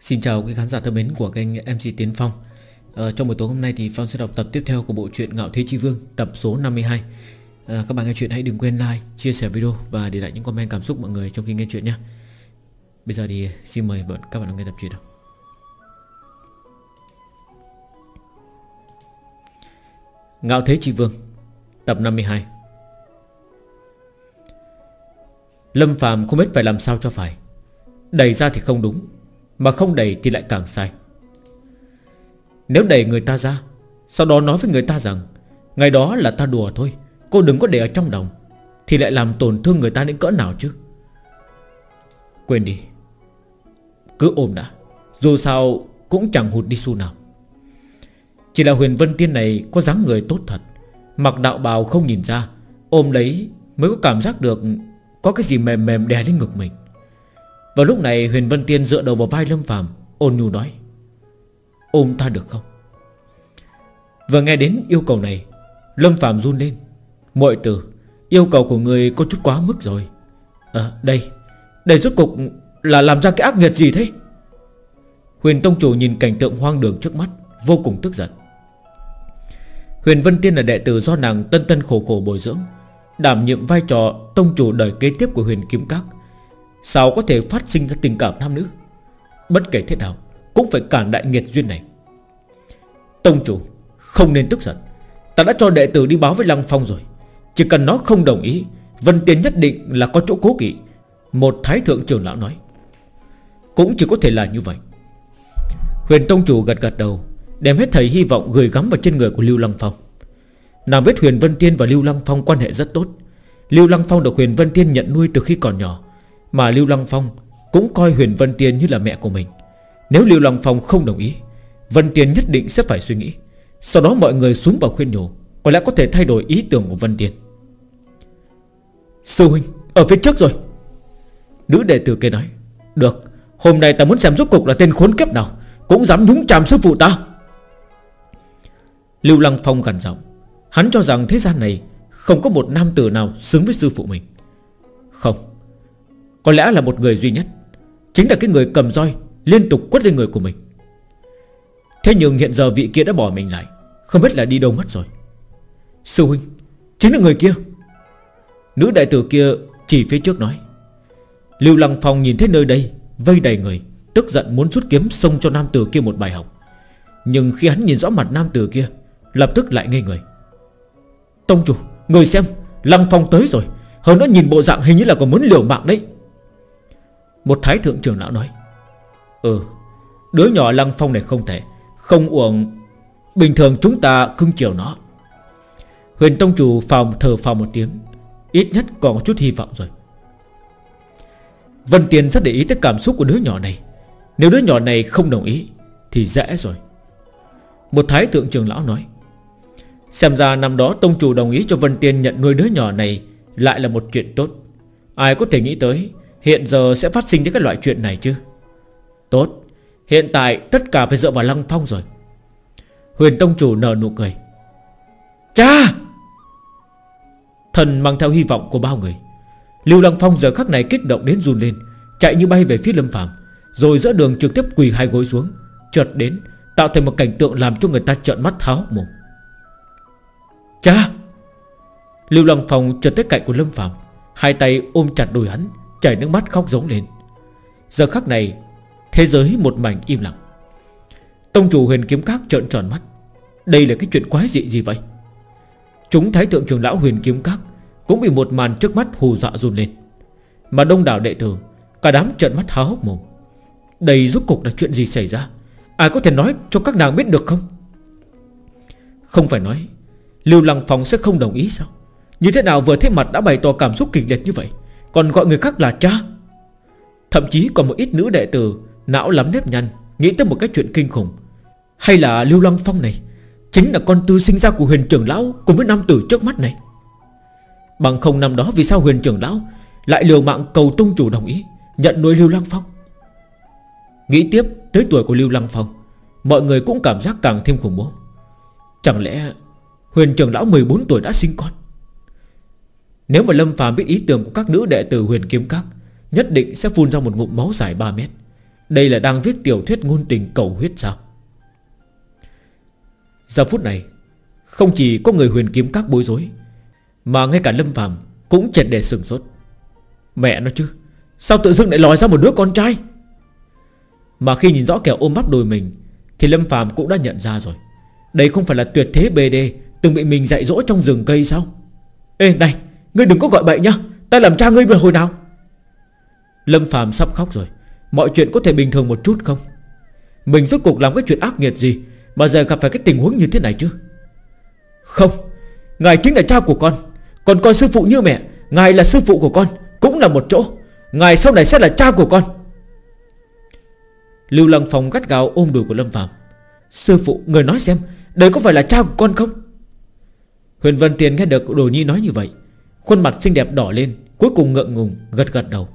Xin chào quý khán giả thân mến của kênh MC Tiến Phong. À, Trong buổi tối hôm nay thì Phong sẽ đọc tập tiếp theo của bộ truyện Ngạo Thế Chi Vương Tập số 52 à, ờ, Các bạn nghe chuyện hãy đừng quên like, chia sẻ video Và để lại những comment cảm xúc mọi người trong khi nghe chuyện nhé. Bây giờ thì xin mời các bạn nghe tập truyện nào. Ngạo Thế Chi Vương Tập 52 Lâm Phạm không biết phải làm sao cho phải. Đẩy ra thì không đúng. Mà không đẩy thì lại càng sai. Nếu đẩy người ta ra, Sau đó nói với người ta rằng, Ngày đó là ta đùa thôi, Cô đừng có để ở trong lòng, Thì lại làm tổn thương người ta đến cỡ nào chứ? Quên đi. Cứ ôm đã, Dù sao cũng chẳng hụt đi xu nào. Chỉ là huyền vân tiên này Có dáng người tốt thật, Mặc đạo bào không nhìn ra, Ôm lấy mới có cảm giác được Có cái gì mềm mềm đè lên ngực mình vào lúc này Huyền Vân Tiên dựa đầu vào vai Lâm Phạm Ôn nhu nói, Ôm ta được không? Vừa nghe đến yêu cầu này, Lâm Phạm run lên Mội tử, Yêu cầu của người có chút quá mức rồi. À đây Đây rốt cục là làm ra cái ác nghiệt gì thế? Huyền Tông Chủ nhìn cảnh tượng hoang đường trước mắt, Vô cùng tức giận. Huyền Vân Tiên là đệ tử do nàng tân tân khổ khổ bồi dưỡng, Đảm nhiệm vai trò Tông Chủ đời kế tiếp của huyền Kiếm Các. Sao có thể phát sinh ra tình cảm nam nữ? Bất kể thế nào, Cũng phải cản đại nghiệt duyên này. Tông chủ, Không nên tức giận. Ta đã cho đệ tử đi báo với Lăng Phong rồi. Chỉ cần nó không đồng ý, Vân Tiên nhất định là có chỗ cố kỵ. Một thái thượng trưởng lão nói. Cũng chỉ có thể là như vậy. Huyền Tông Chủ gật gật đầu, Đem hết thầy hy vọng gửi gắm vào trên người của Lưu Lăng Phong. Nàng biết Huyền Vân Tiên và Lưu Lăng Phong quan hệ rất tốt. Lưu Lăng Phong được Huyền Vân Tiên nhận nuôi từ khi còn nhỏ mà Lưu Lăng Phong Cũng coi Huyền Vân Tiên như là mẹ của mình. Nếu Lưu Lăng Phong không đồng ý, Vân Tiên nhất định sẽ phải suy nghĩ. Sau đó mọi người xuống vào khuyên nhủ, Có lẽ có thể thay đổi ý tưởng của Vân Tiên. Sư huynh, Ở phía trước rồi. Nữ đệ tử kia nói, Được, Hôm nay ta muốn xem rốt cục là tên khốn kiếp nào, Cũng dám nhúng chàm sư phụ ta. Lưu Lăng Phong gần giọng, Hắn cho rằng thế gian này Không có một nam tử nào xứng với sư phụ mình. Không có lẽ là một người duy nhất. Chính là cái người cầm roi Liên tục quất lên người của mình. Thế nhưng hiện giờ vị kia đã bỏ mình lại. Không biết là đi đâu mất rồi. Sư huynh, Chính là người kia. Nữ đại tử kia chỉ phía trước nói. Lưu Lăng Phong nhìn thấy nơi đây, Vây đầy người, Tức giận muốn rút kiếm xông cho nam tử kia một bài học. Nhưng khi hắn nhìn rõ mặt nam tử kia, Lập tức lại ngây người. Tông chủ, Người xem, Lăng Phong tới rồi. Hơn nữa nhìn bộ dạng hình như là còn muốn liều mạng đấy một thái thượng trưởng lão nói Ừ Đứa nhỏ lăng phong này không thể, Không uổng. Bình thường chúng ta cưng chiều nó. Huyền Tông Chủ phòng thờ phòng một tiếng, Ít nhất còn một chút hy vọng rồi. Vân Tiền rất để ý tới cảm xúc của đứa nhỏ này. Nếu đứa nhỏ này không đồng ý, Thì dễ rồi. Một thái thượng trưởng lão nói, Xem ra năm đó Tông Chủ đồng ý cho Vân Tiên nhận nuôi đứa nhỏ này Lại là một chuyện tốt. Ai có thể nghĩ tới Hiện giờ sẽ phát sinh những cái loại chuyện này chứ? Tốt. Hiện tại tất cả phải dựa vào Lăng Phong rồi. Huyền Tông Chủ nở nụ cười. Cha! Thần mang theo hy vọng của bao người. Lưu Lăng Phong giờ khắc này kích động đến run lên, Chạy như bay về phía Lâm Phạm Rồi giữa đường trực tiếp quỳ hai gối xuống, Chợt đến, Tạo thành một cảnh tượng làm cho người ta trợn mắt tháo mồm. Cha! Lưu Lăng Phong chợt tới cạnh của Lâm Phạm Hai tay ôm chặt đùi hắn Chảy nước mắt khóc giống lên. Giờ khắc này, Thế giới một mảnh im lặng. Tông chủ huyền kiếm các trợn tròn mắt. Đây là cái chuyện quái dị gì vậy? Chúng thái thượng trưởng lão huyền kiếm các Cũng bị một màn trước mắt hù dọa run lên. Mà đông đảo đệ tử, Cả đám trợn mắt há hốc mồm. Đây rốt cục là chuyện gì xảy ra? Ai có thể nói cho các nàng biết được không? Không phải nói, Lưu Lăng Phong sẽ không đồng ý sao? Như thế nào vừa thấy mặt đã bày tỏ cảm xúc kịch liệt như vậy? Còn gọi người khác là cha. Thậm chí còn một ít nữ đệ tử, Não lắm nếp nhăn, Nghĩ tới một cái chuyện kinh khủng. Hay là Lưu Lăng Phong này, Chính là con tư sinh ra của huyền trưởng lão Cùng với nam tử trước mắt này. Bằng không năm đó vì sao huyền trưởng lão Lại liều mạng cầu tông chủ đồng ý, Nhận nuôi Lưu Lăng Phong? Nghĩ tiếp tới tuổi của Lưu Lăng Phong, Mọi người cũng cảm giác càng thêm khủng bố. Chẳng lẽ Huyền trưởng lão 14 tuổi đã sinh con? Nếu mà Lâm Phàm biết ý tưởng của các nữ đệ tử huyền kiếm các, Nhất định sẽ phun ra một ngụm máu dài 3 mét. Đây là đang viết tiểu thuyết ngôn tình cầu huyết sao? Giờ phút này, Không chỉ có người huyền kiếm các bối rối, Mà ngay cả Lâm Phạm Cũng chật để sừng sốt. Mẹ nó chứ, Sao tự dưng lại lòi ra một đứa con trai? Mà khi nhìn rõ kẻ ôm bắp đùi mình, Thì Lâm Phạm cũng đã nhận ra rồi. Đây không phải là tuyệt thế BD Từng bị mình dạy dỗ trong rừng cây sao? Ê, này Ngươi đừng có gọi bậy nhá. Ta làm cha ngươi hồi nào? Lâm Phạm sắp khóc rồi. Mọi chuyện có thể bình thường một chút không? Mình rốt cuộc làm cái chuyện ác nghiệt gì Mà giờ gặp phải cái tình huống như thế này chứ? Không. Ngài chính là cha của con. Còn con sư phụ như mẹ, Ngài là sư phụ của con, Cũng là một chỗ. Ngài sau này sẽ là cha của con. Lưu Lăng Phong gắt gào ôm đùi của Lâm Phạm Sư phụ, người nói xem, Đây có phải là cha của con không? Huyền Vân Tiền nghe được Đồ Nhi nói như vậy Khuôn mặt xinh đẹp đỏ lên, Cuối cùng ngượng ngùng, gật gật đầu.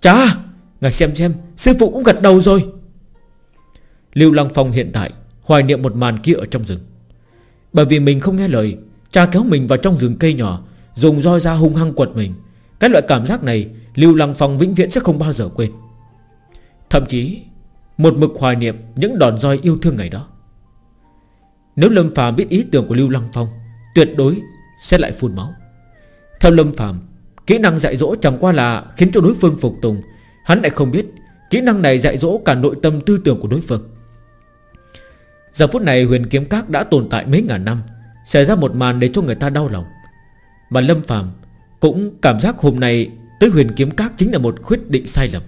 Cha Ngài xem xem, Sư phụ cũng gật đầu rồi. Lưu Lăng Phong hiện tại Hoài niệm một màn kia ở trong rừng. Bởi vì mình không nghe lời, Cha kéo mình vào trong rừng cây nhỏ, Dùng roi ra hung hăng quật mình. Cái loại cảm giác này, Lưu Lăng Phong vĩnh viễn sẽ không bao giờ quên. Thậm chí, Một mực hoài niệm những đòn roi yêu thương ngày đó. Nếu Lâm Phàm biết ý tưởng của Lưu Lăng Phong, Tuyệt đối sẽ lại phun máu. Theo Lâm Phạm, Kỹ năng dạy dỗ chẳng qua là Khiến cho đối phương phục tùng. Hắn lại không biết Kỹ năng này dạy dỗ cả nội tâm tư tưởng của đối phương. Giờ phút này huyền kiếm các đã tồn tại mấy ngàn năm Xảy ra một màn để cho người ta đau lòng. Mà Lâm Phạm Cũng cảm giác hôm nay Tới huyền kiếm các chính là một quyết định sai lầm.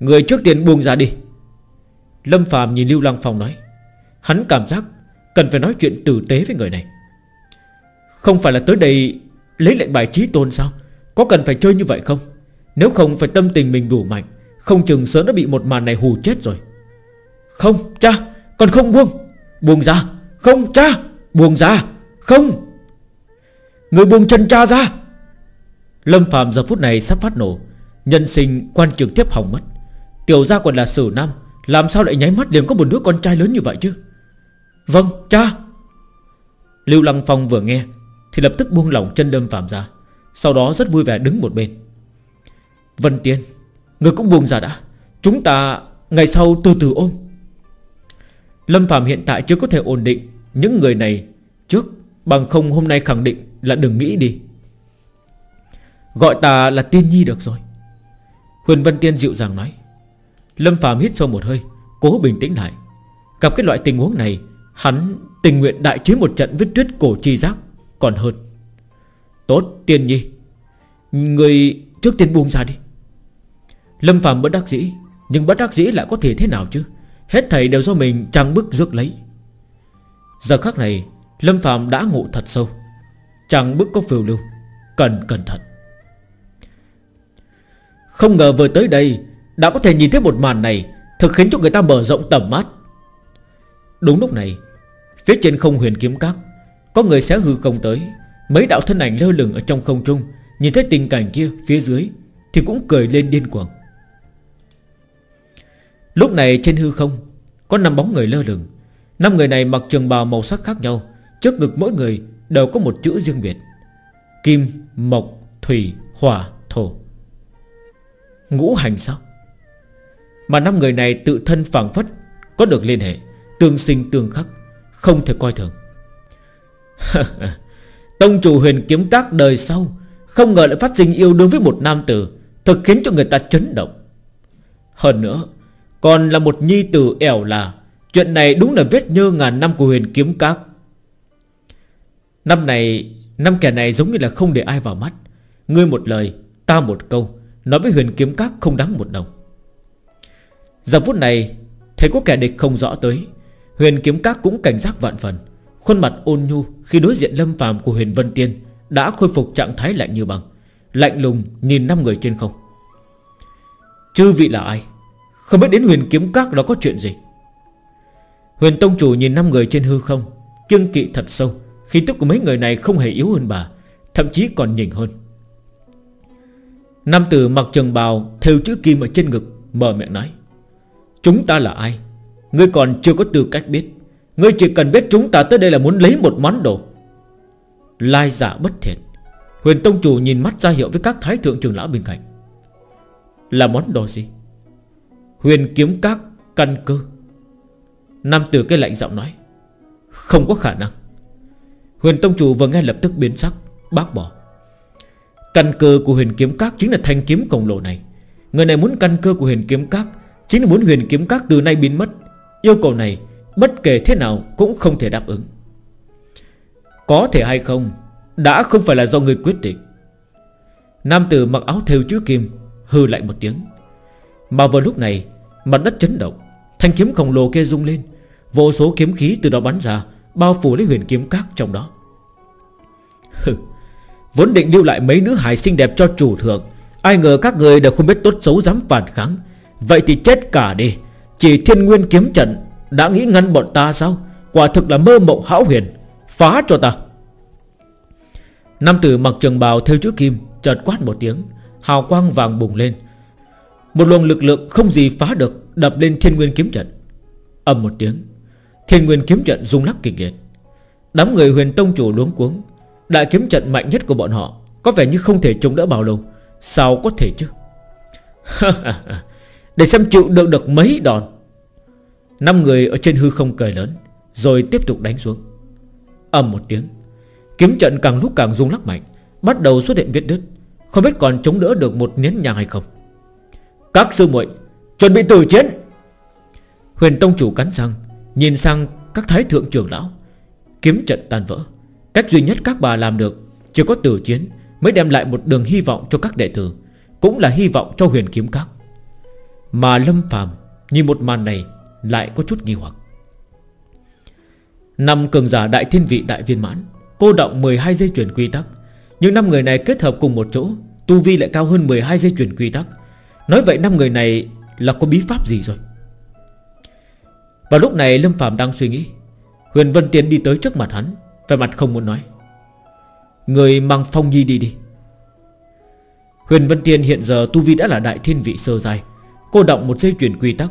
Người trước tiên buông ra đi. Lâm Phạm nhìn Lưu Lăng Phong nói Hắn cảm giác Cần phải nói chuyện tử tế với người này. Không phải là tới đây Lấy lệnh bài trí tôn sao? Có cần phải chơi như vậy không? Nếu không, phải tâm tình mình đủ mạnh. Không chừng sớm đã bị một màn này hù chết rồi. Không, cha. Còn không buông. Buông ra. Không, cha. Buông ra. Không. Người buông chân cha ra. Lâm Phạm giờ phút này sắp phát nổ. Nhân sinh quan trực tiếp hỏng mất. Tiểu ra còn là sử nam. Làm sao lại nháy mắt liền có một đứa con trai lớn như vậy chứ? Vâng cha. Lưu Lăng Phong vừa nghe thì lập tức buông lỏng chân Lâm Phạm ra. Sau đó rất vui vẻ đứng một bên. Vân Tiên Người cũng buông ra đã. Chúng ta ngày sau từ từ ôm. Lâm Phạm hiện tại chưa có thể ổn định. Những người này trước, Bằng không hôm nay khẳng định là đừng nghĩ đi. Gọi ta là tiên nhi được rồi. Huyền Vân Tiên dịu dàng nói. Lâm Phạm hít sâu một hơi, Cố bình tĩnh lại. Gặp cái loại tình huống này, Hắn tình nguyện đại chiến một trận với tuyết cổ chi giác. Còn hơn. Tốt, tiên nhi. Người trước tiên buông ra đi. Lâm phàm bất đắc dĩ, Nhưng bất đắc dĩ lại có thể thế nào chứ? Hết thầy đều do mình trăng bức rước lấy. Giờ khắc này, Lâm phàm đã ngộ thật sâu. Trăng bức có phiêu lưu, Cần cẩn thận. Không ngờ vừa tới đây, Đã có thể nhìn thấy một màn này Thực khiến cho người ta mở rộng tầm mắt. Đúng lúc này, Phía trên không huyền kiếm các có người xé hư không tới. Mấy đạo thân ảnh lơ lửng ở trong không trung. Nhìn thấy tình cảnh kia phía dưới Thì cũng cười lên điên cuồng. Lúc này trên hư không Có năm bóng người lơ lửng. Năm người này mặc trường bào màu sắc khác nhau. Trước ngực mỗi người đều có một chữ riêng biệt. Kim, Mộc, Thủy, Hỏa, Thổ. Ngũ hành sao? Mà năm người này tự thân phản phất Có được liên hệ Tương sinh tương khắc Không thể coi thường. Tông chủ huyền kiếm các đời sau, Không ngờ lại phát sinh yêu đương với một nam tử Thật khiến cho người ta chấn động. Hơn nữa, Còn là một nhi tử ẻo là, Chuyện này đúng là vết nhơ ngàn năm của huyền kiếm các. Năm này, Năm kẻ này giống như là không để ai vào mắt. Ngươi một lời, Ta một câu, Nói với huyền kiếm các không đáng một đồng. Giờ phút này, Thấy có kẻ địch không rõ tới, Huyền kiếm các cũng cảnh giác vạn phần. Khuôn mặt ôn nhu khi đối diện lâm phàm của huyền vân tiên Đã khôi phục trạng thái lạnh như bằng Lạnh lùng nhìn năm người trên không. Chư vị là ai? Không biết đến huyền kiếm các đó có chuyện gì? Huyền tông chủ nhìn năm người trên hư không, Kiêng kỵ thật sâu Khi tức của mấy người này không hề yếu hơn bà, Thậm chí còn nhỉnh hơn. Nam tử mặc trường bào Thêu chữ kim ở trên ngực Mở miệng nói, Chúng ta là ai? Ngươi còn chưa có tư cách biết. Ngươi chỉ cần biết chúng ta tới đây là muốn lấy một món đồ. Lai giả bất thiện. Huyền Tông Chủ nhìn mắt ra hiệu với các thái thượng trưởng lão bên cạnh. Là món đồ gì? Huyền kiếm các căn cơ. Nam tử cái lạnh giọng nói. Không có khả năng. Huyền Tông Chủ vừa nghe lập tức biến sắc, Bác bỏ. Căn cơ của huyền kiếm các chính là thanh kiếm khổng lồ này. Người này muốn căn cơ của huyền kiếm các, Chính là muốn huyền kiếm các từ nay biến mất. Yêu cầu này Bất kể thế nào cũng không thể đáp ứng. Có thể hay không, Đã không phải là do người quyết định. Nam tử mặc áo thêu chữ kim Hư lại một tiếng. Mà vào lúc này, Mặt đất chấn động, Thanh kiếm khổng lồ kia rung lên, Vô số kiếm khí từ đó bắn ra, Bao phủ lấy huyền kiếm các trong đó. Hừ, Vốn định lưu lại mấy nữ hài xinh đẹp cho chủ thượng, Ai ngờ các người đều không biết tốt xấu dám phản kháng. Vậy thì chết cả đi, Chỉ thiên nguyên kiếm trận đã nghĩ ngăn bọn ta sao? Quả thực là mơ mộng hão huyền. Phá cho ta. Nam tử mặc trường bào theo chữ kim, Chợt quát một tiếng. Hào quang vàng bùng lên. Một luồng lực lượng không gì phá được, Đập lên thiên nguyên kiếm trận. Ầm một tiếng, Thiên nguyên kiếm trận rung lắc kịch liệt. Đám người huyền tông chủ luống cuống. Đại kiếm trận mạnh nhất của bọn họ, Có vẻ như không thể chống đỡ bao lâu. Sao có thể chứ? Để xem chịu được được mấy đòn. Năm người ở trên hư không cười lớn, Rồi tiếp tục đánh xuống. Ầm một tiếng, Kiếm trận càng lúc càng rung lắc mạnh, Bắt đầu xuất hiện vết đứt. Không biết còn chống đỡ được một nén nhàng hay không. Các sư muội, Chuẩn bị tử chiến! Huyền Tông Chủ cắn răng, Nhìn sang các thái thượng trưởng lão. Kiếm trận tan vỡ, Cách duy nhất các bà làm được Chỉ có tử chiến Mới đem lại một đường hy vọng cho các đệ tử, Cũng là hy vọng cho huyền kiếm các. Mà Lâm phàm, Nhìn một màn này lại có chút nghi hoặc. Năm cường giả đại thiên vị đại viên mãn, Cô động 12 dây chuyển quy tắc. Nhưng năm người này kết hợp cùng một chỗ, Tu vi lại cao hơn 12 dây chuyển quy tắc. Nói vậy năm người này là có bí pháp gì rồi? Vào lúc này Lâm Phạm đang suy nghĩ. Huyền Vân tiến đi tới trước mặt hắn Về mặt không muốn nói. Người mang phong nhi đi đi. Huyền Vân Tiên hiện giờ Tu Vi đã là đại thiên vị sơ dài Cô động một dây chuyển quy tắc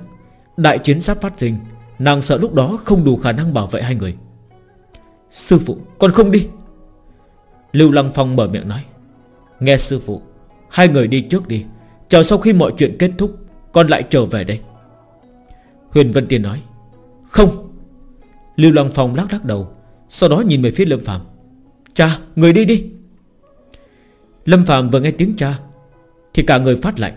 Đại chiến sắp phát sinh, Nàng sợ lúc đó không đủ khả năng bảo vệ hai người. Sư phụ, con không đi. Lưu Lăng Phong mở miệng nói. Nghe sư phụ, Hai người đi trước đi, Chờ sau khi mọi chuyện kết thúc, Con lại trở về đây. Huyền Vân Tiên nói. Không. Lưu Lăng Phong lắc lắc đầu, Sau đó nhìn về phía Lâm Phạm Cha, người đi đi. Lâm Phạm vừa nghe tiếng cha, Thì cả người phát lạnh,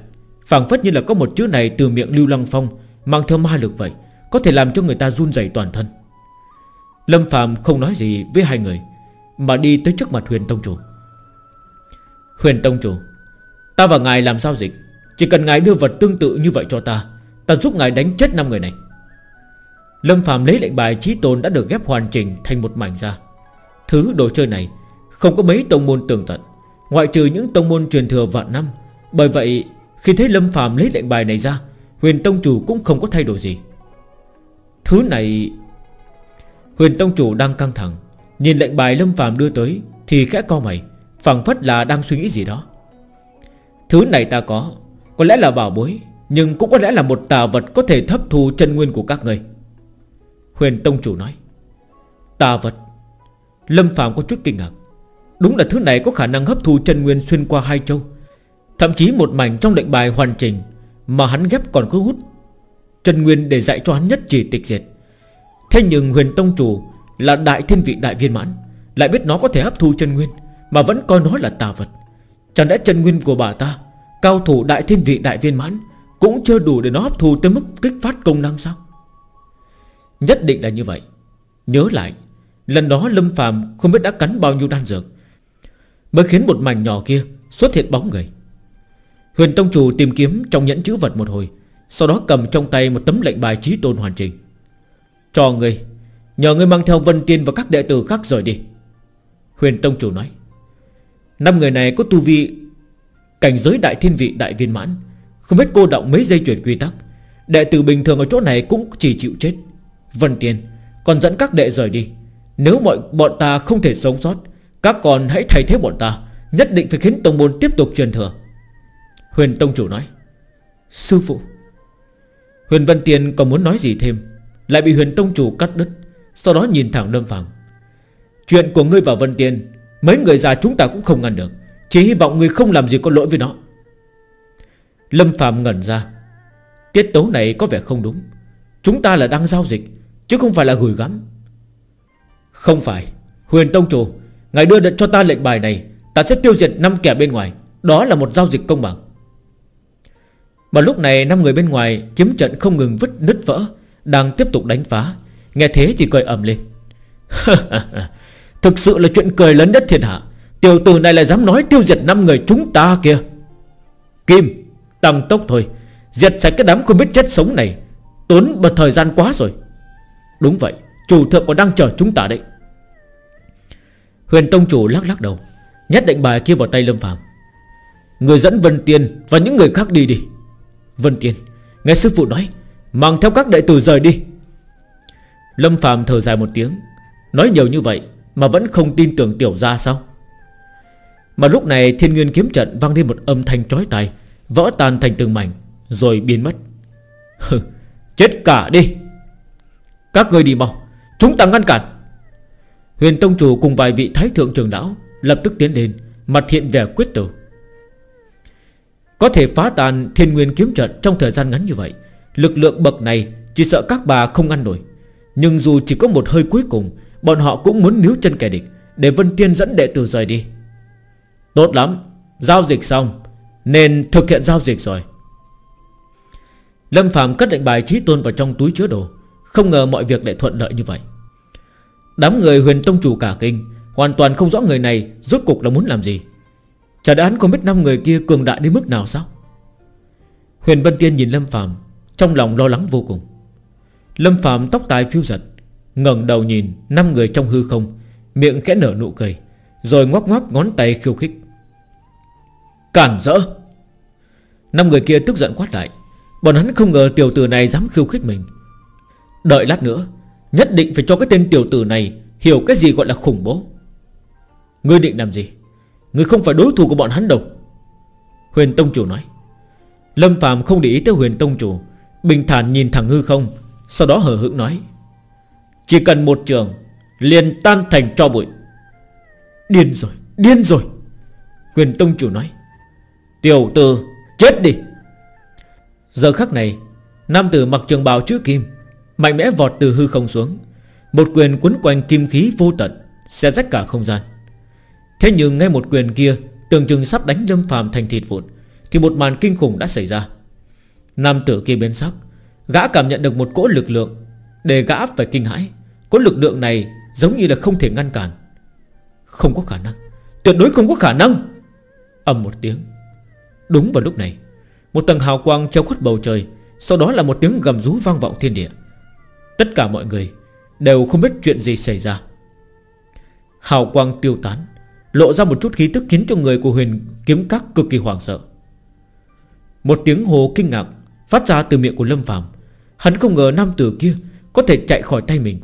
phảng phất như là có một chữ này từ miệng Lưu Lăng Phong Mang theo ma lực vậy, Có thể làm cho người ta run rẩy toàn thân. Lâm Phạm không nói gì với hai người, Mà đi tới trước mặt Huyền Tông Chủ. Huyền Tông Chủ, Ta và ngài làm giao dịch, Chỉ cần ngài đưa vật tương tự như vậy cho ta Ta giúp ngài đánh chết năm người này. Lâm Phạm lấy lệnh bài trí tôn đã được ghép hoàn chỉnh thành một mảnh ra. Thứ đồ chơi này Không có mấy tông môn tường tận, Ngoại trừ những tông môn truyền thừa vạn năm. Bởi vậy, khi thấy Lâm Phạm lấy lệnh bài này ra Huyền Tông Chủ cũng không có thay đổi gì. Thứ này, Huyền Tông Chủ đang căng thẳng, Nhìn lệnh bài Lâm Phạm đưa tới Thì khẽ co mày, phảng phất là đang suy nghĩ gì đó. Thứ này ta có Có lẽ là bảo bối, Nhưng cũng có lẽ là một tà vật có thể thấp thu chân nguyên của các người Huyền Tông Chủ nói, Tà vật? Lâm Phạm có chút kinh ngạc. Đúng là thứ này có khả năng hấp thu chân nguyên xuyên qua hai châu, Thậm chí một mảnh trong lệnh bài hoàn chỉnh mà hắn ghép còn cứ hút. Chân nguyên để dạy cho hắn nhất chỉ tịch diệt. Thế nhưng huyền tông chủ Là đại thiên vị đại viên mãn, Lại biết nó có thể hấp thu chân nguyên, Mà vẫn coi nó là tà vật. Chẳng lẽ chân nguyên của bà ta, Cao thủ đại thiên vị đại viên mãn, Cũng chưa đủ để nó hấp thu tới mức kích phát công năng sao? Nhất định là như vậy. Nhớ lại, Lần đó Lâm phàm không biết đã cắn bao nhiêu đan dược, Mới khiến một mảnh nhỏ kia Xuất hiện bóng người. Huyền Tông Chủ tìm kiếm trong nhẫn chữ vật một hồi, Sau đó cầm trong tay một tấm lệnh bài trí tôn hoàn chỉnh. Cho ngươi, Nhờ ngươi mang theo Vân Tiên và các đệ tử khác rời đi. Huyền Tông Chủ nói. Năm người này có tu vi Cảnh giới đại thiên vị đại viên mãn, Không biết cô động mấy dây chuyển quy tắc, Đệ tử bình thường ở chỗ này cũng chỉ chịu chết. Vân Tiên, Còn dẫn các đệ rời đi. Nếu mọi, bọn ta không thể sống sót, Các con hãy thay thế bọn ta, Nhất định phải khiến Tông Môn tiếp tục truyền thừa. Huyền Tông Chủ nói, Sư phụ, Huyền Văn Tiên còn muốn nói gì thêm? Lại bị Huyền Tông Chủ cắt đứt, Sau đó nhìn thẳng Lâm Phạm Chuyện của ngươi và Vân Tiên, Mấy người già chúng ta cũng không ngăn được, Chỉ hy vọng ngươi không làm gì có lỗi với nó. Lâm Phạm ngẩn ra. Tiết tấu này có vẻ không đúng. Chúng ta là đang giao dịch, Chứ không phải là gửi gắm. Không phải, Huyền Tông Chủ, Ngài đưa cho ta lệnh bài này, Ta sẽ tiêu diệt 5 kẻ bên ngoài. Đó là một giao dịch công bằng. Mà lúc này năm người bên ngoài Kiếm trận không ngừng vứt nứt vỡ, Đang tiếp tục đánh phá. Nghe thế thì cười ầm lên. Thực sự là chuyện cười lớn nhất thiên hạ. Tiểu tử này lại dám nói tiêu diệt năm người chúng ta kìa Kim, Tăng tốc thôi. Diệt sạch cái đám không biết chết sống này. Tốn bật thời gian quá rồi. Đúng vậy, Chủ thượng còn đang chờ chúng ta đấy. Huyền Tông Chủ lắc lắc đầu, Nhét định bài kia vào tay Lâm Phạm Người dẫn Vân Tiên Và những người khác đi đi. Vân Tiên, Nghe sư phụ nói, Mang theo các đệ tử rời đi. Lâm Phạm thở dài một tiếng, Nói nhiều như vậy Mà vẫn không tin tưởng tiểu ra sao? Mà lúc này thiên nguyên kiếm trận vang lên một âm thanh trói tai, Vỡ tan thành từng mảnh, Rồi biến mất. Chết cả đi. Các người đi mau, Chúng ta ngăn cản. Huyền Tông Chủ cùng vài vị thái thượng trường lão Lập tức tiến lên, Mặt hiện vẻ quyết tử. Có thể phá tàn thiên nguyên kiếm trận Trong thời gian ngắn như vậy. Lực lượng bậc này chỉ sợ các bà không ngăn nổi. Nhưng dù chỉ có một hơi cuối cùng, Bọn họ cũng muốn níu chân kẻ địch Để Vân Tiên dẫn đệ tử rời đi. Tốt lắm, Giao dịch xong, Nên thực hiện giao dịch rồi. Lâm Phạm cất lệnh bài trí tôn vào trong túi chứa đồ, Không ngờ mọi việc lại thuận lợi như vậy. Đám người huyền tông chủ cả kinh, Hoàn toàn không rõ người này Rốt cục là muốn làm gì. Chả án không biết năm người kia cường đại đến mức nào sao? Huyền Vân Tiên nhìn Lâm Phạm Trong lòng lo lắng vô cùng. Lâm Phạm tóc tai phiêu giật, ngẩng đầu nhìn năm người trong hư không, Miệng khẽ nở nụ cười, Rồi ngoắc ngoắc ngón tay khiêu khích. Cản rỡ! Năm người kia tức giận quát lại, Bọn hắn không ngờ tiểu tử này dám khiêu khích mình. Đợi lát nữa, Nhất định phải cho cái tên tiểu tử này Hiểu cái gì gọi là khủng bố. Ngươi định làm gì? Người không phải đối thủ của bọn hắn đâu. Huyền Tông Chủ nói. Lâm Phạm không để ý tới Huyền Tông Chủ Bình thản nhìn thẳng hư không Sau đó hờ hững nói. Chỉ cần một trường Liền tan thành cho bụi. Điên rồi, điên rồi. Huyền Tông Chủ nói. Tiểu tử, chết đi. Giờ khắc này Nam tử mặc trường bào chữ kim Mạnh mẽ vọt từ hư không xuống. Một quyền quấn quanh kim khí vô tận Sẽ rách cả không gian. Thế nhưng ngay một quyền kia, Tưởng chừng sắp đánh lâm phàm thành thịt vụn, Thì một màn kinh khủng đã xảy ra. Nam tử kia biến sắc, Gã cảm nhận được một cỗ lực lượng, Để gã phải kinh hãi. Cỗ lực lượng này giống như là không thể ngăn cản. Không có khả năng, Tuyệt đối không có khả năng! Ầm một tiếng. Đúng vào lúc này, Một tầng hào quang treo khuất bầu trời, Sau đó là một tiếng gầm rú vang vọng thiên địa. Tất cả mọi người Đều không biết chuyện gì xảy ra. Hào quang tiêu tán. Lộ ra một chút khí tức khiến cho người của huyền kiếm các cực kỳ hoảng sợ. Một tiếng hồ kinh ngạc Phát ra từ miệng của Lâm Phạm Hắn không ngờ nam tử kia Có thể chạy khỏi tay mình.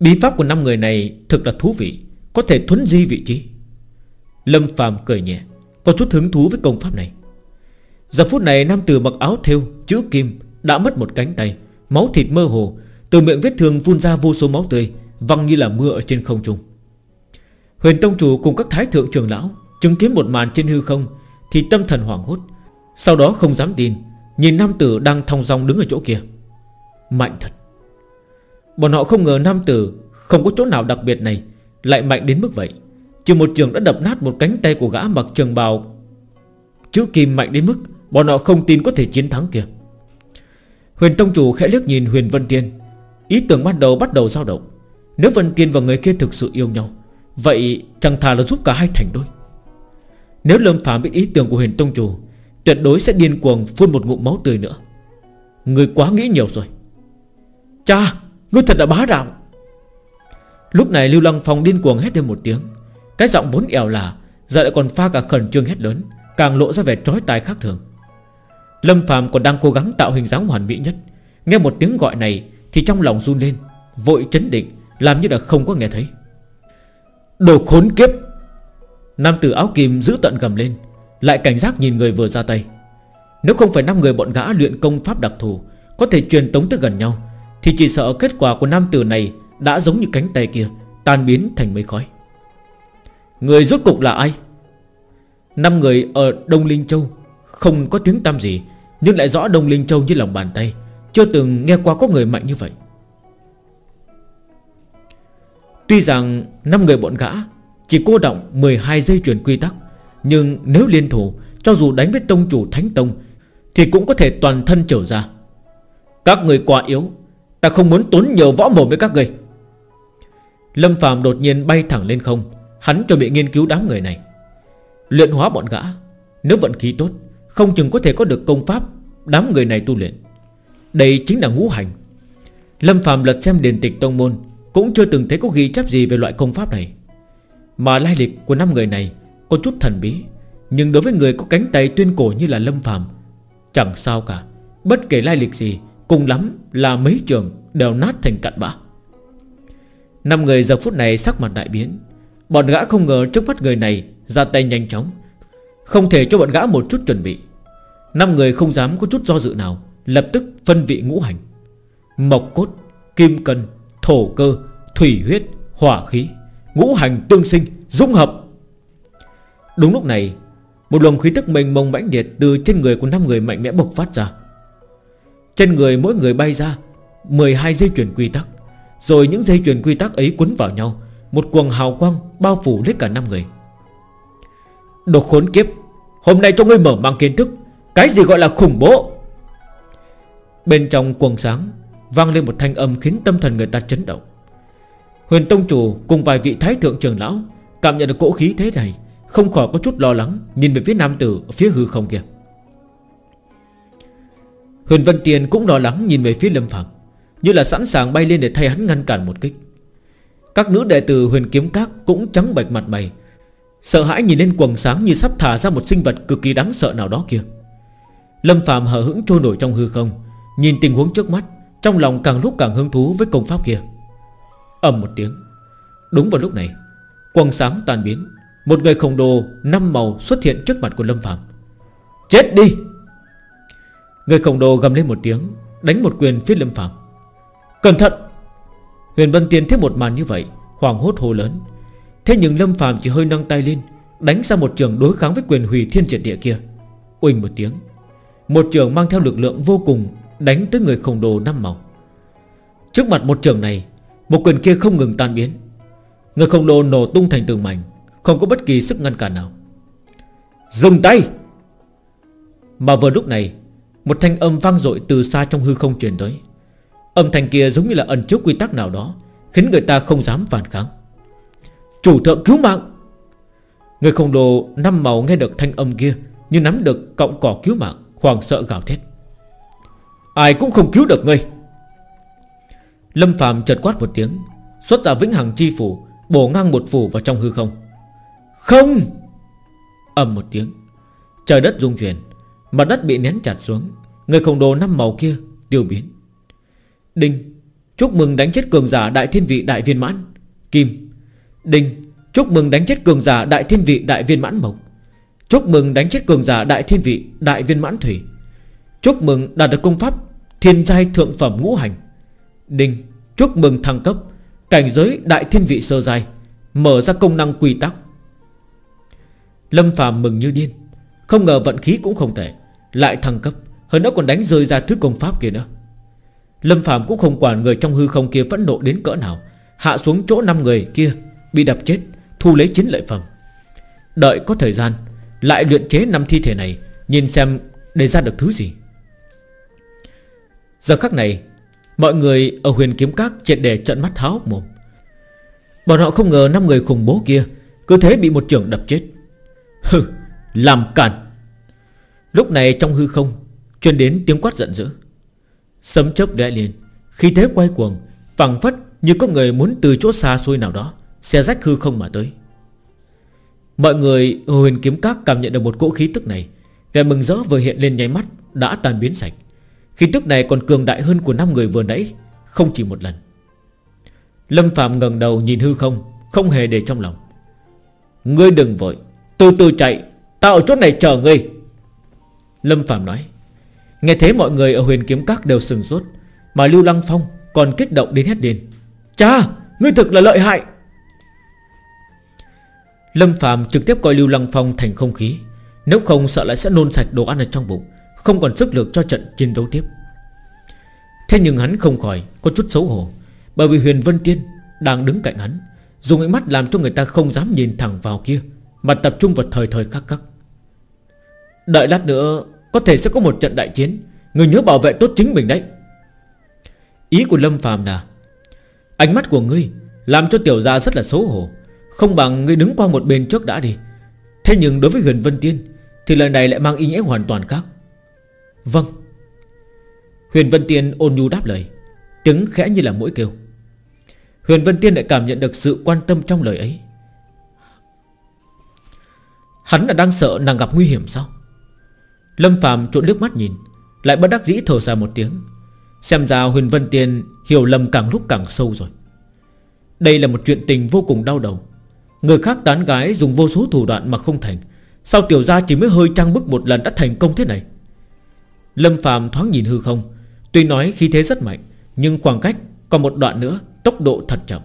Bí pháp của năm người này Thực là thú vị, Có thể thuấn di vị trí. Lâm Phạm cười nhẹ, Có chút hứng thú với công pháp này. Giờ phút này nam tử mặc áo thêu, Chữ kim đã mất một cánh tay, Máu thịt mơ hồ, Từ miệng vết thương phun ra vô số máu tươi, Văng như là mưa ở trên không trung. Huyền Tông Chủ cùng các thái thượng trường lão Chứng kiến một màn trên hư không Thì tâm thần hoảng hốt. Sau đó không dám tin, Nhìn nam tử đang thong dong đứng ở chỗ kia. Mạnh thật. Bọn họ không ngờ nam tử Không có chỗ nào đặc biệt này, Lại mạnh đến mức vậy. Chỉ một trường đã đập nát một cánh tay của gã mặc trường bào. Chữ kim mạnh đến mức Bọn họ không tin có thể chiến thắng kìa. Huyền Tông Chủ khẽ liếc nhìn Huyền Vân Tiên. Ý tưởng ban đầu bắt đầu dao động. Nếu Vân Tiên và người kia thực sự yêu nhau. Vậy chẳng thà là giúp cả hai thành đôi. Nếu Lâm Phạm biết ý tưởng của Huyền Tông Chủ, Tuyệt đối sẽ điên cuồng phun một ngụm máu tươi nữa. Người quá nghĩ nhiều rồi. Cha, Ngươi thật là bá đạo. Lúc này Lưu Lăng Phong điên cuồng hét thêm một tiếng. Cái giọng vốn ẻo là Giờ lại còn pha cả khẩn trương hét lớn, Càng lộ ra vẻ trói tai khác thường. Lâm Phạm còn đang cố gắng tạo hình dáng hoàn mỹ nhất. Nghe một tiếng gọi này Thì trong lòng run lên, Vội chấn định, Làm như là không có nghe thấy. Đồ khốn kiếp. Nam tử áo kim giữ tận gầm lên, Lại cảnh giác nhìn người vừa ra tay. Nếu không phải năm người bọn gã luyện công pháp đặc thù, Có thể truyền tống tới gần nhau, Thì chỉ sợ kết quả của nam tử này Đã giống như cánh tay kia, Tan biến thành mây khói. Người rốt cục là ai? Năm người ở Đông Linh Châu, Không có tiếng tăm gì, Nhưng lại rõ Đông Linh Châu như lòng bàn tay, Chưa từng nghe qua có người mạnh như vậy. Tuy rằng năm người bọn gã Chỉ cô động 12 dây chuyển quy tắc, Nhưng nếu liên thủ, Cho dù đánh với tông chủ Thánh Tông, Thì cũng có thể toàn thân trở ra. Các người quá yếu, Ta không muốn tốn nhiều võ mồm với các người. Lâm Phạm đột nhiên bay thẳng lên không, Hắn cho bị nghiên cứu đám người này. Luyện hóa bọn gã, Nếu vận khí tốt, Không chừng có thể có được công pháp Đám người này tu luyện. Đây chính là ngũ hành. Lâm Phạm lật xem điển tịch tông môn cũng chưa từng thấy có ghi chép gì về loại công pháp này. Mà lai lịch của năm người này Có chút thần bí Nhưng đối với người có cánh tay tuyên cổ như là Lâm phàm, Chẳng sao cả. Bất kể lai lịch gì Cùng lắm là mấy trường đều nát thành cặn bã. Năm người giờ phút này sắc mặt đại biến. Bọn gã không ngờ trước mắt người này Ra tay nhanh chóng Không thể cho bọn gã một chút chuẩn bị. Năm người không dám có chút do dự nào Lập tức phân vị ngũ hành. Mộc cốt, kim cân, thổ cơ Thủy huyết, hỏa khí Ngũ hành tương sinh, dung hợp. Đúng lúc này Một luồng khí tức mênh mông mãnh liệt Từ trên người của năm người mạnh mẽ bộc phát ra. Trên người mỗi người bay ra 12 dây chuyển quy tắc Rồi những dây chuyển quy tắc ấy quấn vào nhau Một quần hào quang bao phủ lấy cả năm người. Đồ khốn kiếp Hôm nay cho ngươi mở mang kiến thức Cái gì gọi là khủng bố? Bên trong quần sáng Vang lên một thanh âm khiến tâm thần người ta chấn động. Huyền Tông Chủ cùng vài vị thái thượng trường lão Cảm nhận được cỗ khí thế này, Không khỏi có chút lo lắng, Nhìn về phía nam tử ở phía hư không kia. Huyền Vân Tiền cũng lo lắng nhìn về phía Lâm Phạm Như là sẵn sàng bay lên để thay hắn ngăn cản một kích. Các nữ đệ tử huyền kiếm các Cũng trắng bạch mặt mày, Sợ hãi nhìn lên quần sáng như sắp thả ra một sinh vật cực kỳ đáng sợ nào đó kia. Lâm Phạm hờ hững trôi nổi trong hư không, Nhìn tình huống trước mắt trong lòng càng lúc càng hứng thú với công pháp kia. Ầm một tiếng. Đúng vào lúc này Quần sám tan biến, Một người khổng đồ năm màu xuất hiện trước mặt của Lâm Phạm Chết đi! Người khổng đồ gầm lên một tiếng, Đánh một quyền phía Lâm Phạm Cẩn thận! Huyền Vân Tiên thấy một màn như vậy Hoàng hốt hồ lớn. Thế nhưng Lâm Phạm chỉ hơi nâng tay lên, Đánh ra một trường đối kháng với quyền hủy thiên diệt địa kia. Uỳnh một tiếng. Một trường mang theo lực lượng vô cùng Đánh tới người khổng đồ năm màu. Trước mặt một trường này, Một quyền kia không ngừng tan biến. Người khổng lồ nổ tung thành tường mảnh, Không có bất kỳ sức ngăn cản nào. Dừng tay! Mà vừa lúc này, Một thanh âm vang dội từ xa trong hư không truyền tới. Âm thanh kia giống như là ẩn trước quy tắc nào đó, Khiến người ta không dám phản kháng. Chủ thượng cứu mạng! Người khổng lồ năm màu nghe được thanh âm kia Như nắm được cọng cỏ cứu mạng Hoàng sợ gào thét. Ai cũng không cứu được ngươi. Lâm Phạm chợt quát một tiếng, Xuất ra vĩnh hằng chi phủ, Bổ ngang một phủ vào trong hư không. Không! Ầm một tiếng, Trời đất rung chuyển, Mặt đất bị nén chặt xuống, Người khổng đồ năm màu kia tiêu biến. Đinh, Chúc mừng đánh chết cường giả đại thiên vị đại viên mãn. Kim, Đinh, Chúc mừng đánh chết cường giả đại thiên vị đại viên mãn mộc. Chúc mừng đánh chết cường giả đại thiên vị đại viên mãn thủy. Chúc mừng đạt được công pháp Thiên giai thượng phẩm ngũ hành. Đinh, Chúc mừng thăng cấp, Cảnh giới đại thiên vị sơ giai, Mở ra công năng quy tắc. Lâm phàm mừng như điên, Không ngờ vận khí cũng không tệ, Lại thăng cấp, Hơn nữa còn đánh rơi ra thứ công pháp kia nữa. Lâm phàm cũng không quản người trong hư không kia phẫn nộ đến cỡ nào, Hạ xuống chỗ năm người kia, Bị đập chết, Thu lấy chiến lợi phẩm. Đợi có thời gian, Lại luyện chế năm thi thể này, Nhìn xem để ra được thứ gì. Giờ khắc này, Mọi người ở huyền kiếm các triệt để trận mắt háo mồm. Bọn họ không ngờ năm người khủng bố kia Cứ thế bị một trưởng đập chết. Hừ, Làm cản Lúc này trong hư không, Truyền đến tiếng quát giận dữ. Sấm chớp đại liền Khi thế quay cuồng phẳng phất như có người muốn từ chỗ xa xôi nào đó Xe rách hư không mà tới. Mọi người ở huyền kiếm các cảm nhận được một cỗ khí tức này, Vẻ mừng rỡ vừa hiện lên nháy mắt Đã tan biến sạch khi tức này còn cường đại hơn của năm người vừa nãy, Không chỉ một lần. Lâm Phạm ngẩng đầu nhìn hư không Không hề để trong lòng. Ngươi đừng vội, Từ từ chạy Tao ở chỗ này chờ ngươi. Lâm Phạm nói. Nghe thế mọi người ở huyền kiếm các đều sừng sốt, Mà Lưu Lăng Phong còn kích động đến hết điên. Cha Ngươi thực là lợi hại. Lâm Phạm trực tiếp coi Lưu Lăng Phong thành không khí, Nếu không sợ lại sẽ nôn sạch đồ ăn ở trong bụng. Không còn sức lực cho trận chiến đấu tiếp. Thế nhưng hắn không khỏi Có chút xấu hổ, Bởi vì Huyền Vân Tiên đang đứng cạnh hắn, Dùng ánh mắt làm cho người ta không dám nhìn thẳng vào kia, Mà tập trung vào thời thời khắc khắc. Đợi lát nữa, Có thể sẽ có một trận đại chiến, Người nhớ bảo vệ tốt chính mình đấy. Ý của Lâm Phàm là, Ánh mắt của ngươi Làm cho tiểu gia rất là xấu hổ, Không bằng ngươi đứng qua một bên trước đã đi. Thế nhưng đối với Huyền Vân Tiên, Thì lời này lại mang ý nghĩa hoàn toàn khác. Vâng. Huyền Vân Tiên ôn nhu đáp lời, Tiếng khẽ như là mũi kêu. Huyền Vân Tiên lại cảm nhận được sự quan tâm trong lời ấy. Hắn là đang sợ nàng gặp nguy hiểm sao? Lâm Phạm trộn nước mắt nhìn, Lại bất đắc dĩ thở dài một tiếng. Xem ra Huyền Vân Tiên Hiểu lầm càng lúc càng sâu rồi. Đây là một chuyện tình vô cùng đau đầu. Người khác tán gái dùng vô số thủ đoạn mà không thành. Sao tiểu gia chỉ mới hơi trang bức một lần đã thành công thế này? Lâm Phạm thoáng nhìn hư không. Tuy nói khí thế rất mạnh, Nhưng khoảng cách còn một đoạn nữa, Tốc độ thật chậm.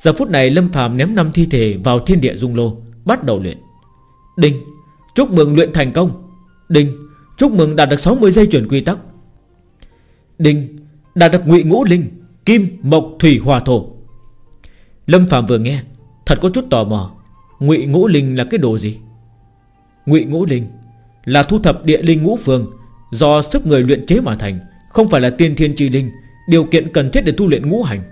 Giờ phút này Lâm Phạm ném năm thi thể vào thiên địa dung lô, Bắt đầu luyện. Đinh, Chúc mừng luyện thành công. Đinh, Chúc mừng đạt được 60 giây chuyển quy tắc. Đinh, Đạt được ngụy ngũ linh, Kim, mộc, thủy hòa thổ. Lâm Phạm vừa nghe, Thật có chút tò mò. Ngụy ngũ linh là cái đồ gì? Ngụy ngũ linh Là thu thập địa linh ngũ phương Do sức người luyện chế mà thành, Không phải là tiên thiên chi linh, Điều kiện cần thiết để tu luyện ngũ hành.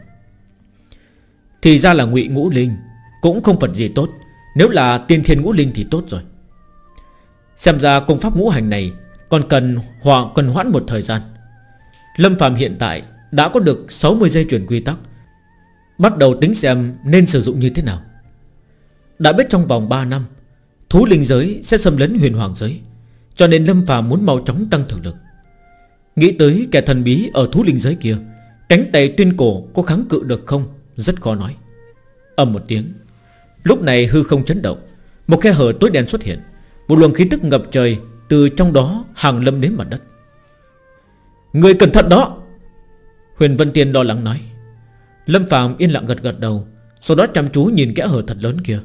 Thì ra là ngụy ngũ linh Cũng không phải gì tốt, Nếu là tiên thiên ngũ linh thì tốt rồi. Xem ra công pháp ngũ hành này Còn cần hòa, cần hoãn một thời gian. Lâm Phạm hiện tại Đã có được 60 giây chuyển quy tắc, Bắt đầu tính xem nên sử dụng như thế nào. Đã biết trong vòng 3 năm, Thú linh giới sẽ xâm lấn huyền hoàng giới. Cho nên Lâm Phạm muốn mau chóng tăng thực lực. Nghĩ tới kẻ thần bí ở thú linh giới kia, Cánh tay tuyên cổ có kháng cự được không? Rất khó nói. Âm một tiếng. Lúc này hư không chấn động, Một khe hở tối đen xuất hiện, Một luồng khí tức ngập trời Từ trong đó hàng lâm đến mặt đất. Người cẩn thận đó! Huyền Vân Tiên lo lắng nói. Lâm Phạm yên lặng gật gật đầu, Sau đó chăm chú nhìn kẽ hở thật lớn kia.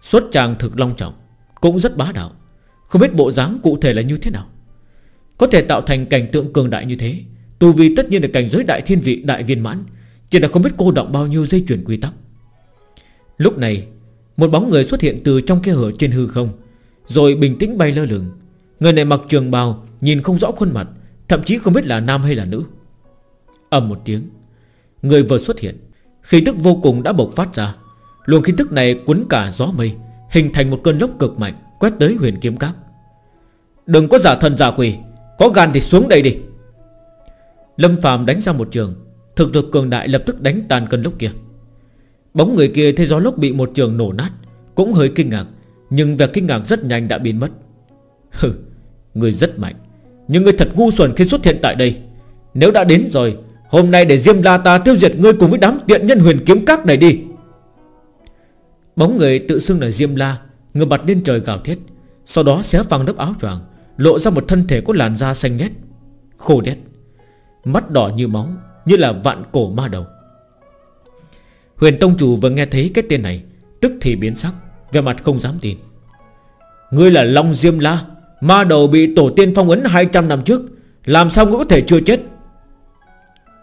Xuất tràng thực long trọng, Cũng rất bá đạo. Không biết bộ dáng cụ thể là như thế nào. Có thể tạo thành cảnh tượng cường đại như thế Tu vi tất nhiên là cảnh giới đại thiên vị, đại viên mãn, Chỉ là không biết cô động bao nhiêu dây chuyển quy tắc. Lúc này, Một bóng người xuất hiện từ trong khe hở trên hư không, Rồi bình tĩnh bay lơ lửng. Người này mặc trường bào, Nhìn không rõ khuôn mặt, Thậm chí không biết là nam hay là nữ. Ầm một tiếng, Người vừa xuất hiện, Khí tức vô cùng đã bộc phát ra. Luồng khí tức này cuốn cả gió mây, Hình thành một cơn lốc cực mạnh, Quét tới huyền kiếm các. Đừng có giả thần giả quỷ. Có gan thì xuống đây đi. Lâm phàm đánh ra một trường. Thực lực cường đại lập tức đánh tàn cơn lốc kia. Bóng người kia thấy gió lốc bị một trường nổ nát, Cũng hơi kinh ngạc, Nhưng vẻ kinh ngạc rất nhanh đã biến mất. Hừ, Người rất mạnh. Nhưng người thật ngu xuẩn khi xuất hiện tại đây. Nếu đã đến rồi, Hôm nay để Diêm La ta tiêu diệt ngươi cùng với đám tiện nhân huyền kiếm các này đi. Bóng người tự xưng là Diêm La Người bật lên trời gào thét, Sau đó xé phăng lớp áo choàng. Lộ ra một thân thể có làn da xanh nét Khô đét, Mắt đỏ như máu, Như là vạn cổ ma đầu. Huyền Tông Chủ vừa nghe thấy cái tên này, Tức thì biến sắc Về mặt không dám tin. Ngươi là Long Diêm La, Ma đầu bị tổ tiên phong ấn 200 năm trước, Làm sao ngươi có thể chưa chết?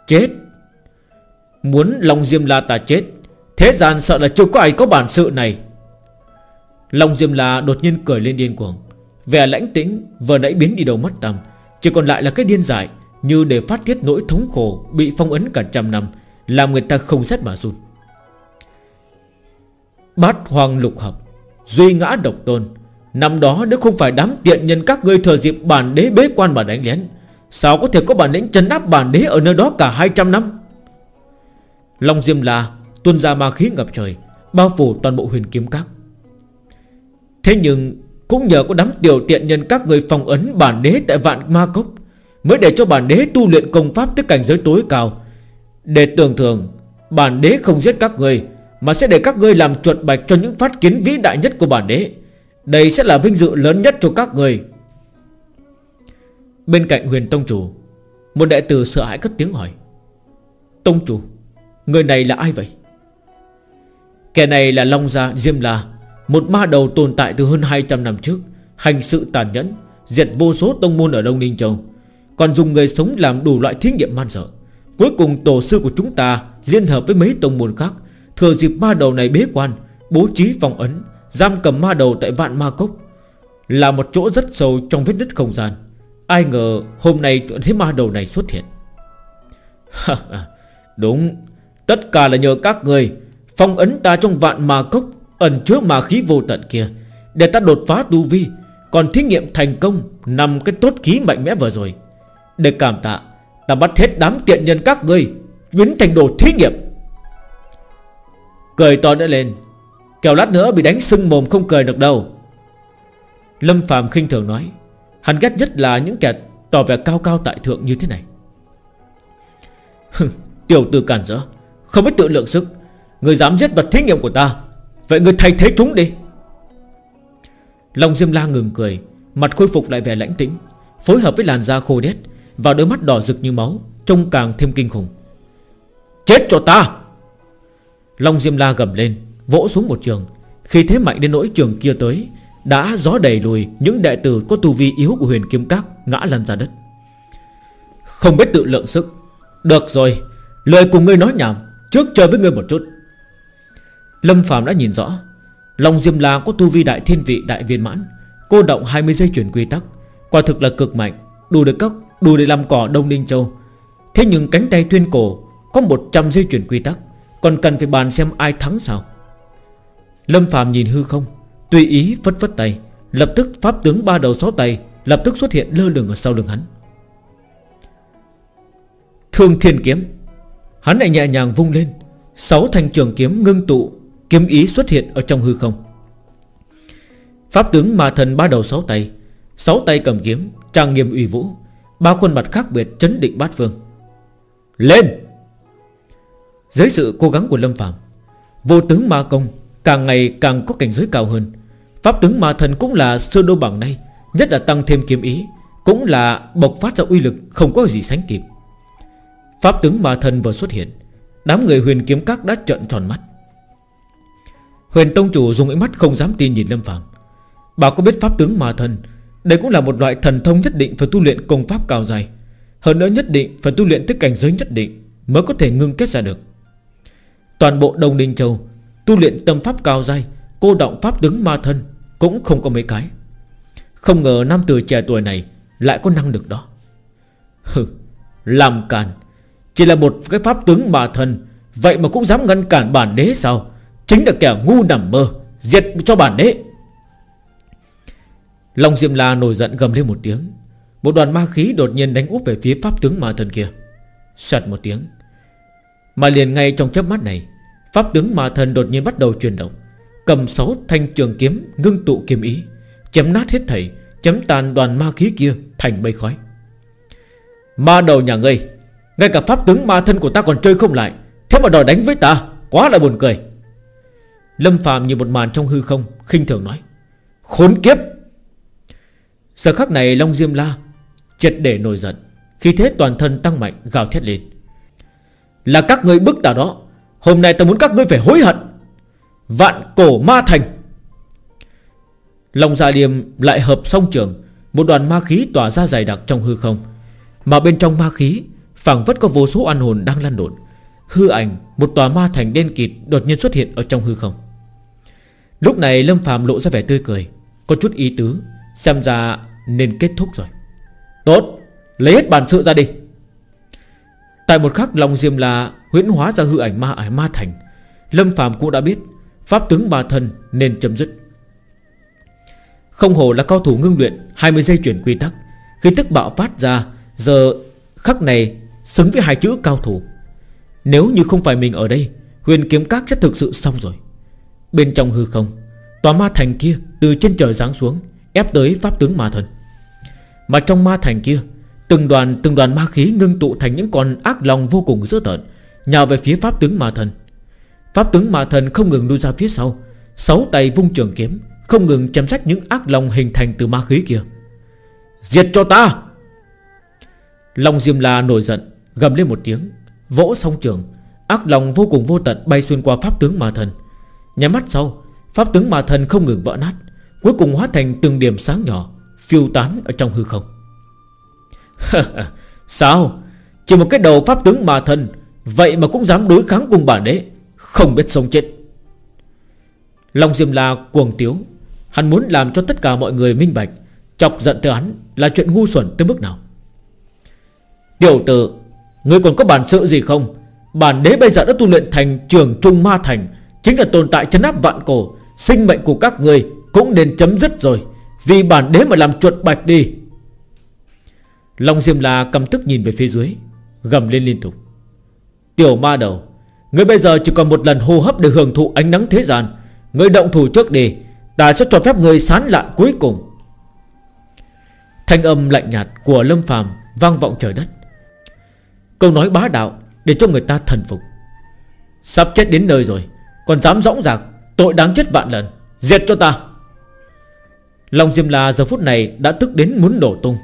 Chết? Muốn Long Diêm La ta chết, Thế gian sợ là chưa có ai có bản sự này. Long Diêm La đột nhiên cười lên điên cuồng. Vẻ lãnh tĩnh vừa nãy biến đi đâu mất tầm Chỉ còn lại là cái điên dại, Như để phát tiết nỗi thống khổ Bị phong ấn cả trăm năm, Làm người ta không rét mà run. Bát hoàng lục hợp, Duy ngã độc tôn. Năm đó nếu không phải đám tiện nhân các ngươi thừa dịp bản đế bế quan mà đánh lén, Sao có thể có bản lĩnh chấn áp bản đế ở nơi đó cả 200 năm? Long Diêm La, Tuôn ra ma khí ngập trời, Bao phủ toàn bộ huyền kiếm các. Thế nhưng cũng nhờ có đám tiểu tiện nhân các người phòng ấn bản đế tại vạn ma cốc, Mới để cho bản đế tu luyện công pháp tới cảnh giới tối cao. Để tưởng thường Bản đế không giết các người, Mà sẽ để các ngươi làm chuột bạch cho những phát kiến vĩ đại nhất của bản đế Đây sẽ là vinh dự lớn nhất cho các người. Bên cạnh huyền tông chủ, Một đệ tử sợ hãi cất tiếng hỏi. Tông chủ, Người này là ai vậy? Kẻ này là Long Gia Diêm La. Một ma đầu tồn tại từ hơn 200 năm trước, Hành sự tàn nhẫn, Diệt vô số tông môn ở Đông Ninh Châu. Còn dùng người sống làm đủ loại thí nghiệm man sợ Cuối cùng tổ sư của chúng ta Liên hợp với mấy tông môn khác, Thừa dịp ma đầu này bế quan, Bố trí phòng ấn, Giam cầm ma đầu tại vạn ma cốc, Là một chỗ rất sâu trong vết nứt không gian. Ai ngờ hôm nay thấy ma đầu này xuất hiện. Đúng, Tất cả là nhờ các người Phong ấn ta trong vạn ma cốc Ẩn chứa mà khí vô tận kia, Để ta đột phá tu vi, Còn thí nghiệm thành công Nằm cái tốt khí mạnh mẽ vừa rồi. Để cảm tạ, Ta bắt hết đám tiện nhân các ngươi, Biến thành đồ thí nghiệm. Cười to nữa lên kéo lát nữa bị đánh sưng mồm không cười được đâu. Lâm Phạm khinh thường nói, Hắn ghét nhất là những kẻ tỏ vẻ cao cao tại thượng như thế này. Tiểu tử cản rỡ, Không biết tự lượng sức, Người dám giết vật thí nghiệm của ta. Vậy người thay thế chúng đi. Long Diêm La ngừng cười, Mặt khôi phục lại vẻ lãnh tĩnh, Phối hợp với làn da khô đét Và đôi mắt đỏ rực như máu, Trông càng thêm kinh khủng. Chết cho ta! Long Diêm La gầm lên, Vỗ xuống một trường. Khi thế mạnh đến nỗi trường kia tới, Đã gió đầy lùi những đệ tử có tu vi yếu của huyền kiếm các Ngã lăn ra đất. Không biết tự lượng sức. Được rồi, Lời của ngươi nói nhảm, Trước chờ với ngươi một chút. Lâm Phạm đã nhìn rõ, Long Diêm La có tu vi đại thiên vị, đại viên mãn, Cô động 20 giây chuyển quy tắc, Quả thực là cực mạnh, Đủ để cốc, Đủ để làm cỏ Đông Ninh Châu. Thế nhưng cánh tay tuyên cổ Có 100 dây chuyển quy tắc, Còn cần phải bàn xem ai thắng sao? Lâm Phạm nhìn hư không, Tùy ý phất phất tay, Lập tức pháp tướng ba đầu sáu tay Lập tức xuất hiện lơ lửng ở sau lưng hắn. Thương thiên kiếm, Hắn lại nhẹ nhàng vung lên, Sáu thanh trường kiếm ngưng tụ Kiếm ý xuất hiện ở trong hư không. Pháp tướng ma thần ba đầu sáu tay Sáu tay cầm kiếm, Trang nghiêm uy vũ, Ba khuôn mặt khác biệt chấn định bát phương. Lên! Dưới sự cố gắng của Lâm Phạm Vô tướng ma công Càng ngày càng có cảnh giới cao hơn. Pháp tướng ma thần cũng là sơ đô bằng nay Nhất là tăng thêm kiếm ý, Cũng là bộc phát ra uy lực không có gì sánh kịp. Pháp tướng ma thần vừa xuất hiện, Đám người huyền kiếm các đã trợn tròn mắt. Huyền Tông Chủ dùng ánh mắt không dám tin nhìn Lâm Phạm Bảo có biết pháp tướng ma thần, Đây cũng là một loại thần thông nhất định Phải tu luyện công pháp cao dài. Hơn nữa nhất định phải tu luyện tới cảnh giới nhất định Mới có thể ngưng kết ra được. Toàn bộ Đông Ninh Châu, Tu luyện tâm pháp cao dài, Cô động pháp tướng ma thân Cũng không có mấy cái. Không ngờ nam tử trẻ tuổi này Lại có năng lực đó. Hừ, Làm càn, Chỉ là một cái pháp tướng ma thân Vậy mà cũng dám ngăn cản bản đế sao? Chính là kẻ ngu nằm mơ Diệt cho bản đế Long diêm La nổi giận gầm lên một tiếng. Một đoàn ma khí đột nhiên đánh úp về phía pháp tướng ma thần kia. Sạt một tiếng. Mà liền ngay trong chớp mắt này, Pháp tướng ma thần đột nhiên bắt đầu chuyển động, Cầm sáu thanh trường kiếm Ngưng tụ kiếm ý, Chém nát hết thảy, Chém tàn đoàn ma khí kia thành mây khói. Ma đầu nhà ngươi, Ngay cả pháp tướng ma thân của ta còn chơi không lại, Thế mà đòi đánh với ta, Quá là buồn cười. Lâm Phạm như một màn trong hư không, khinh thường nói, Khốn kiếp! Giờ khắc này Long Diêm La Triệt để nổi giận Khi thế toàn thân tăng mạnh, gào thét lên. Là các ngươi bức ta đó, Hôm nay ta muốn các ngươi phải hối hận. Vạn cổ ma thành! Long Gia Liêm lại hợp song trường, Một đoàn ma khí tỏa ra dày đặc trong hư không, Mà bên trong ma khí phảng vất có vô số an hồn đang lăn lộn. Hư ảnh, Một tòa ma thành đen kịt đột nhiên xuất hiện ở trong hư không. Lúc này Lâm Phạm lộ ra vẻ tươi cười, Có chút ý tứ, Xem ra nên kết thúc rồi. Tốt, Lấy hết bản sự ra đi. Tại một khắc lòng diêm là huyễn hóa ra hư ảnh ma ải ma thành, Lâm Phạm cũng đã biết Pháp tướng ba thân nên chấm dứt. Không hồ là cao thủ ngưng luyện 20 giây chuyển quy tắc, Khi tức bạo phát ra, Giờ khắc này xứng với hai chữ cao thủ. Nếu như không phải mình ở đây, Huyền kiếm các sẽ thực sự xong rồi. Bên trong hư không. Tòa ma thành kia từ trên trời giáng xuống, Ép tới pháp tướng ma thần. Mà trong ma thành kia, Từng đoàn từng đoàn ma khí ngưng tụ thành những con ác lòng vô cùng dữ tợn, Nhào về phía pháp tướng ma thần. Pháp tướng ma thần không ngừng lui ra phía sau, Sáu tay vung trường kiếm, Không ngừng chém sách những ác lòng hình thành từ ma khí kia. Diệt cho ta! Long Diêm La nổi giận, Gầm lên một tiếng, Vỗ song trường. Ác lòng vô cùng vô tận bay xuyên qua pháp tướng ma thần. Nhắm mắt sau, Pháp tướng ma thần không ngừng vỡ nát, Cuối cùng hóa thành từng điểm sáng nhỏ, Phiêu tán ở trong hư không. Sao? Chỉ một cái đầu pháp tướng mà thần, Vậy mà cũng dám đối kháng cùng bản đế, Không biết sống chết. Long Diêm La cuồng tiếu, Hắn muốn làm cho tất cả mọi người minh bạch, Chọc giận tư hắn là chuyện ngu xuẩn tới mức nào. Tiểu tử Ngươi còn có bản sự gì không? Bản đế bây giờ đã tu luyện thành trường trung ma thành Chính là tồn tại chân áp vạn cổ. Sinh mệnh của các người Cũng nên chấm dứt rồi, Vì bản đế mà làm chuột bạch đi. Long Diêm La cầm tức nhìn về phía dưới, Gầm lên liên tục. Tiểu ma đầu Ngươi bây giờ chỉ còn một lần hô hấp để hưởng thụ ánh nắng thế gian. Ngươi động thủ trước đi, Ta sẽ cho phép ngươi sán lạn cuối cùng. Thanh âm lạnh nhạt của Lâm phàm Vang vọng trời đất. Câu nói bá đạo Để cho người ta thần phục. Sắp chết đến nơi rồi còn dám dõng dạc, Tội đáng chết vạn lần. Diệt cho ta. Long Diêm La giờ phút này đã tức đến muốn đổ tung.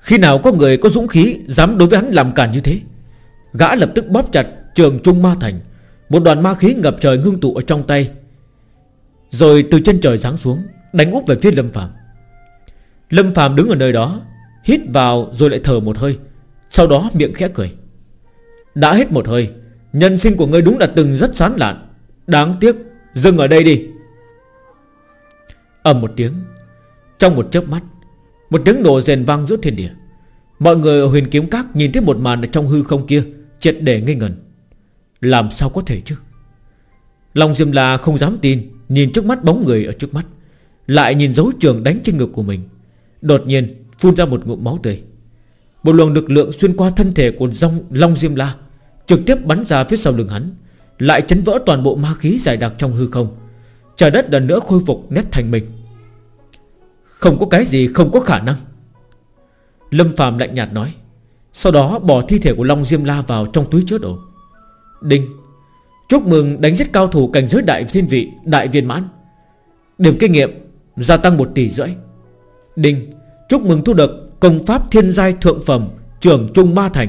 Khi nào có người có dũng khí Dám đối với hắn làm cản như thế? Gã lập tức bóp chặt trường trung ma thành. Một đoàn ma khí ngập trời ngưng tụ ở trong tay. Rồi từ chân trời giáng xuống, Đánh úp về phía Lâm Phạm Lâm Phạm đứng ở nơi đó, Hít vào rồi lại thở một hơi. Sau đó miệng khẽ cười. Đã hết một hơi Nhân sinh của ngươi đúng là từng rất sán lạn. Đáng tiếc, Dừng ở đây đi. Ầm một tiếng, Trong một chớp mắt, Một tiếng nổ rền vang giữa thiên địa. Mọi người ở huyền kiếm các nhìn thấy một màn ở trong hư không kia, Triệt để ngây ngần Làm sao có thể chứ? Long Diêm La không dám tin, Nhìn trước mắt bóng người ở trước mắt, Lại nhìn dấu trường đánh trên ngực của mình. Đột nhiên, phun ra một ngụm máu tươi. Một luồng lực lượng xuyên qua thân thể của dòng Long Diêm La Trực tiếp bắn ra phía sau lưng hắn, Lại chấn vỡ toàn bộ ma khí dài đặc trong hư không, Trời đất lần nữa khôi phục nét thành mình Không có cái gì không có khả năng. Lâm Phạm lạnh nhạt nói, Sau đó bỏ thi thể của Long Diêm La vào trong túi chứa đồ. Đinh, Chúc mừng đánh giết cao thủ cảnh giới đại thiên vị, Đại viên mãn. Điểm kinh nghiệm, Gia tăng 1 tỷ rưỡi. Đinh, Chúc mừng thu được công pháp thiên giai thượng phẩm, Trưởng Trung Ma Thành.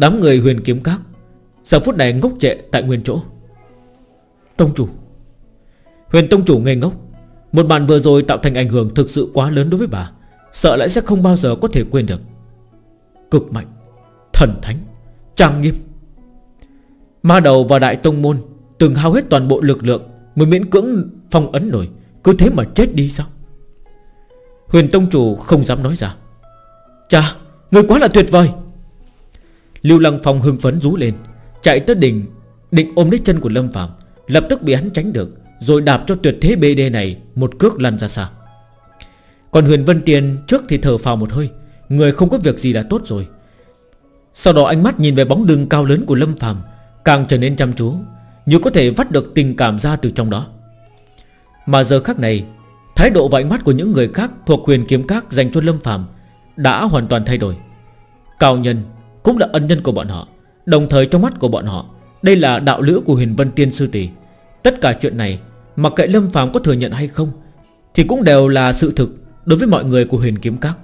Đám người huyền kiếm các. Giờ phút này ngốc trệ tại nguyên chỗ. Tông chủ. Huyền tông chủ ngây ngốc. Một màn vừa rồi tạo thành ảnh hưởng thực sự quá lớn đối với bà. Sợ lại sẽ không bao giờ có thể quên được. Cực mạnh. Thần thánh. Trang nghiêm. Ma đầu và đại tông môn Từng hao hết toàn bộ lực lượng, Mới miễn cưỡng phong ấn nổi. Cứ thế mà chết đi sao? Huyền tông chủ không dám nói ra. Chà, Người quá là tuyệt vời. Lưu Lăng Phong hưng phấn rú lên, Chạy tới đỉnh, Định ôm lấy chân của Lâm Phạm Lập tức bị hắn tránh được, Rồi đạp cho tuyệt thế BD này Một cước lăn ra xa. Còn Huyền Vân Tiền trước thì thở phào một hơi, Người không có việc gì đã tốt rồi. Sau đó ánh mắt nhìn về bóng đường cao lớn của Lâm Phạm Càng trở nên chăm chú, Như có thể vắt được tình cảm ra từ trong đó. Mà giờ khắc này, Thái độ và ánh mắt của những người khác Thuộc quyền kiếm các dành cho Lâm Phạm Đã hoàn toàn thay đổi. Cao nhân cũng là ân nhân của bọn họ. Đồng thời trong mắt của bọn họ, Đây là đạo lữ của huyền vân tiên sư tỷ. Tất cả chuyện này Mặc kệ Lâm phàm có thừa nhận hay không, Thì cũng đều là sự thực Đối với mọi người của huyền kiếm các.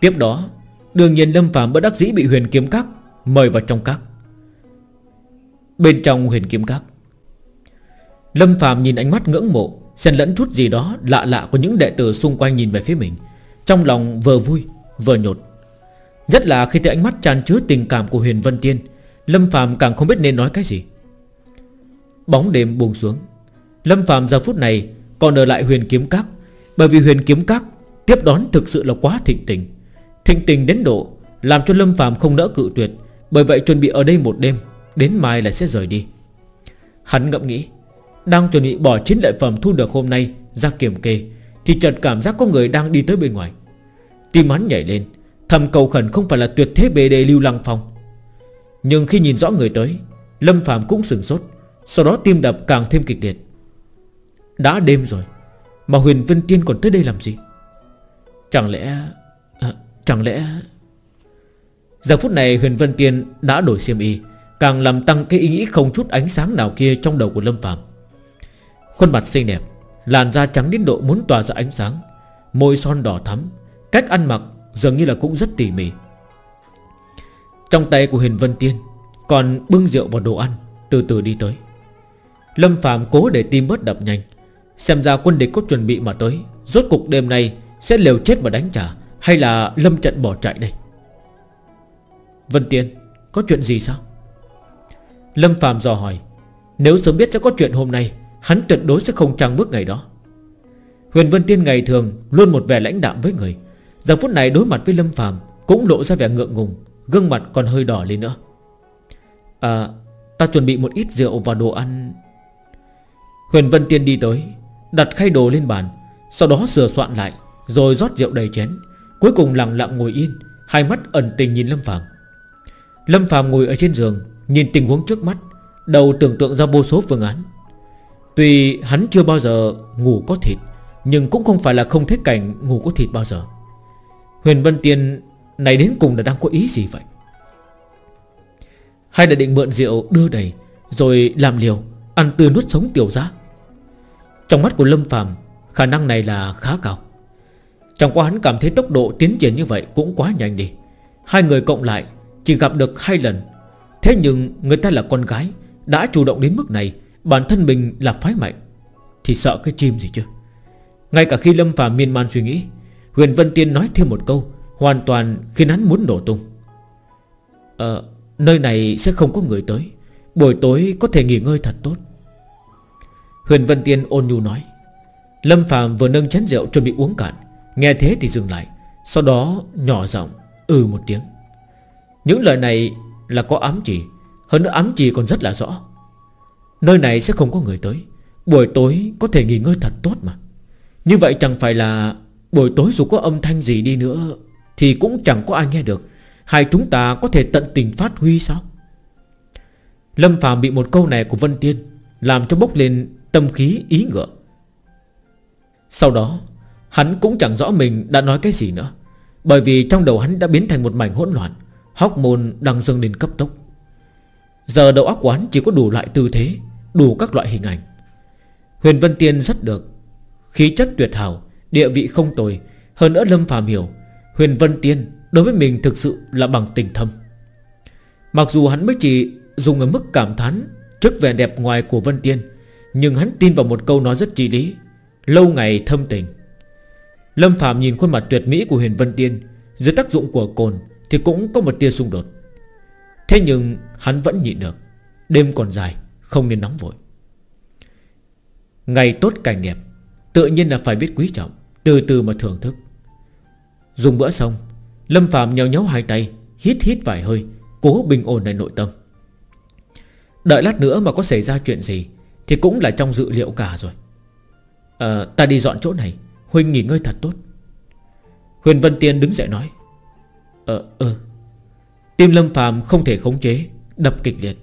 Tiếp đó, Đương nhiên Lâm phàm bất đắc dĩ bị huyền kiếm các Mời vào trong các. Bên trong huyền kiếm các, Lâm phàm nhìn ánh mắt ngưỡng mộ, Xen lẫn chút gì đó lạ lạ của những đệ tử xung quanh nhìn về phía mình. Trong lòng vừa vui, vừa nhột. Nhất là khi thấy ánh mắt tràn chứa tình cảm của Huyền Vân Tiên, Lâm Phạm càng không biết nên nói cái gì. Bóng đêm buông xuống. Lâm Phạm giờ phút này Còn ở lại huyền kiếm các, Bởi vì huyền kiếm các Tiếp đón thực sự là quá thịnh tình. Thịnh tình đến độ Làm cho Lâm Phạm không nỡ cự tuyệt, Bởi vậy chuẩn bị ở đây một đêm, Đến mai là sẽ rời đi. Hắn ngẫm nghĩ, Đang chuẩn bị bỏ chiến lợi phẩm thu được hôm nay Ra kiểm kê, Thì chợt cảm giác có người đang đi tới bên ngoài. Tim hắn nhảy lên Thầm cầu khẩn không phải là tuyệt thế bề đề lưu lăng phong. Nhưng khi nhìn rõ người tới Lâm Phạm cũng sừng sốt Sau đó tim đập càng thêm kịch liệt. Đã đêm rồi Mà huyền Vân Tiên còn tới đây làm gì? Chẳng lẽ à, Chẳng lẽ Giờ phút này huyền Vân Tiên đã đổi xiêm y Càng làm tăng cái ý nghĩ không chút ánh sáng nào kia Trong đầu của Lâm Phạm Khuôn mặt xinh đẹp Làn da trắng đến độ muốn tỏa ra ánh sáng Môi son đỏ thắm Cách ăn mặc Dường như là cũng rất tỉ mỉ. Trong tay của Huyền Vân Tiên Còn bưng rượu vào đồ ăn, Từ từ đi tới. Lâm Phạm cố để tim bớt đập nhanh, Xem ra quân địch có chuẩn bị mà tới, Rốt cục đêm nay sẽ liều chết mà đánh trả, Hay là lâm trận bỏ chạy đây? Vân Tiên, Có chuyện gì sao? Lâm Phạm dò hỏi, Nếu sớm biết sẽ có chuyện hôm nay, Hắn tuyệt đối sẽ không trang bước ngày đó. Huyền Vân Tiên ngày thường Luôn một vẻ lãnh đạm với người Giờ phút này đối mặt với Lâm Phạm Cũng lộ ra vẻ ngượng ngùng, Gương mặt còn hơi đỏ lên nữa. À Ta chuẩn bị một ít rượu và đồ ăn. Huyền Vân Tiên đi tới, Đặt khay đồ lên bàn, Sau đó sửa soạn lại, Rồi rót rượu đầy chén, Cuối cùng lặng lặng ngồi yên, Hai mắt ẩn tình nhìn Lâm Phạm Lâm Phạm ngồi ở trên giường, Nhìn tình huống trước mắt, Đầu tưởng tượng ra vô số phương án. Tuy hắn chưa bao giờ ngủ có thịt, Nhưng cũng không phải là không thích cảnh ngủ có thịt bao giờ. Huyền Vân Tiên này đến cùng là đang có ý gì vậy? Hay là định mượn rượu đưa đầy, Rồi làm liều, Ăn tươi nuốt sống tiểu giá Trong mắt của Lâm Phàm, Khả năng này là khá cao. Chẳng qua hắn cảm thấy tốc độ tiến triển như vậy Cũng quá nhanh đi. Hai người cộng lại, chỉ gặp được hai lần. Thế nhưng người ta là con gái, Đã chủ động đến mức này, Bản thân mình là phái mạnh, Thì sợ cái chim gì chứ? Ngay cả khi Lâm Phạm miên man suy nghĩ Huyền Vân Tiên nói thêm một câu, Hoàn toàn khiến hắn muốn nổ tung. Ờ Nơi này sẽ không có người tới, Buổi tối có thể nghỉ ngơi thật tốt. Huyền Vân Tiên ôn nhu nói, Lâm Phạm vừa nâng chén rượu chuẩn bị uống cạn, Nghe thế thì dừng lại, Sau đó nhỏ giọng Ừ một tiếng. Những lời này là có ám chỉ, Hơn nữa ám chỉ còn rất là rõ. Nơi này sẽ không có người tới, Buổi tối có thể nghỉ ngơi thật tốt mà. Như vậy chẳng phải là Buổi tối dù có âm thanh gì đi nữa, Thì cũng chẳng có ai nghe được. Hai chúng ta có thể tận tình phát huy sao? Lâm Phạm bị một câu này của Vân Tiên Làm cho bốc lên tâm khí ý ngựa. Sau đó, Hắn cũng chẳng rõ mình đã nói cái gì nữa, Bởi vì trong đầu hắn đã biến thành một mảnh hỗn loạn, Hóc môn đang dâng lên cấp tốc. Giờ đầu óc quán chỉ có đủ loại tư thế, Đủ các loại hình ảnh. Huyền Vân Tiên rất được, Khí chất tuyệt hảo Địa vị không tồi, Hơn nữa Lâm Phàm hiểu, Huyền Vân Tiên đối với mình thực sự là bằng tình thâm. Mặc dù hắn mới chỉ dùng ở mức cảm thán Trước vẻ đẹp ngoài của Vân Tiên, Nhưng hắn tin vào một câu nói rất chi lý, Lâu ngày thâm tình. Lâm Phạm nhìn khuôn mặt tuyệt mỹ của Huyền Vân Tiên, Dưới tác dụng của cồn Thì cũng có một tia xung đột. Thế nhưng hắn vẫn nhịn được, Đêm còn dài, Không nên nóng vội. Ngày tốt cảnh đẹp, Tự nhiên là phải biết quý trọng. Từ từ mà thưởng thức. Dùng bữa xong Lâm Phạm nhéo nhéo hai tay Hít hít vài hơi Cố bình ổn lại nội tâm. Đợi lát nữa mà có xảy ra chuyện gì Thì cũng là trong dự liệu cả rồi. À, Ta đi dọn chỗ này Huynh nghỉ ngơi thật tốt. Huyền Vân Tiên đứng dậy nói Ờ ờ. Tim Lâm Phạm không thể khống chế Đập kịch liệt.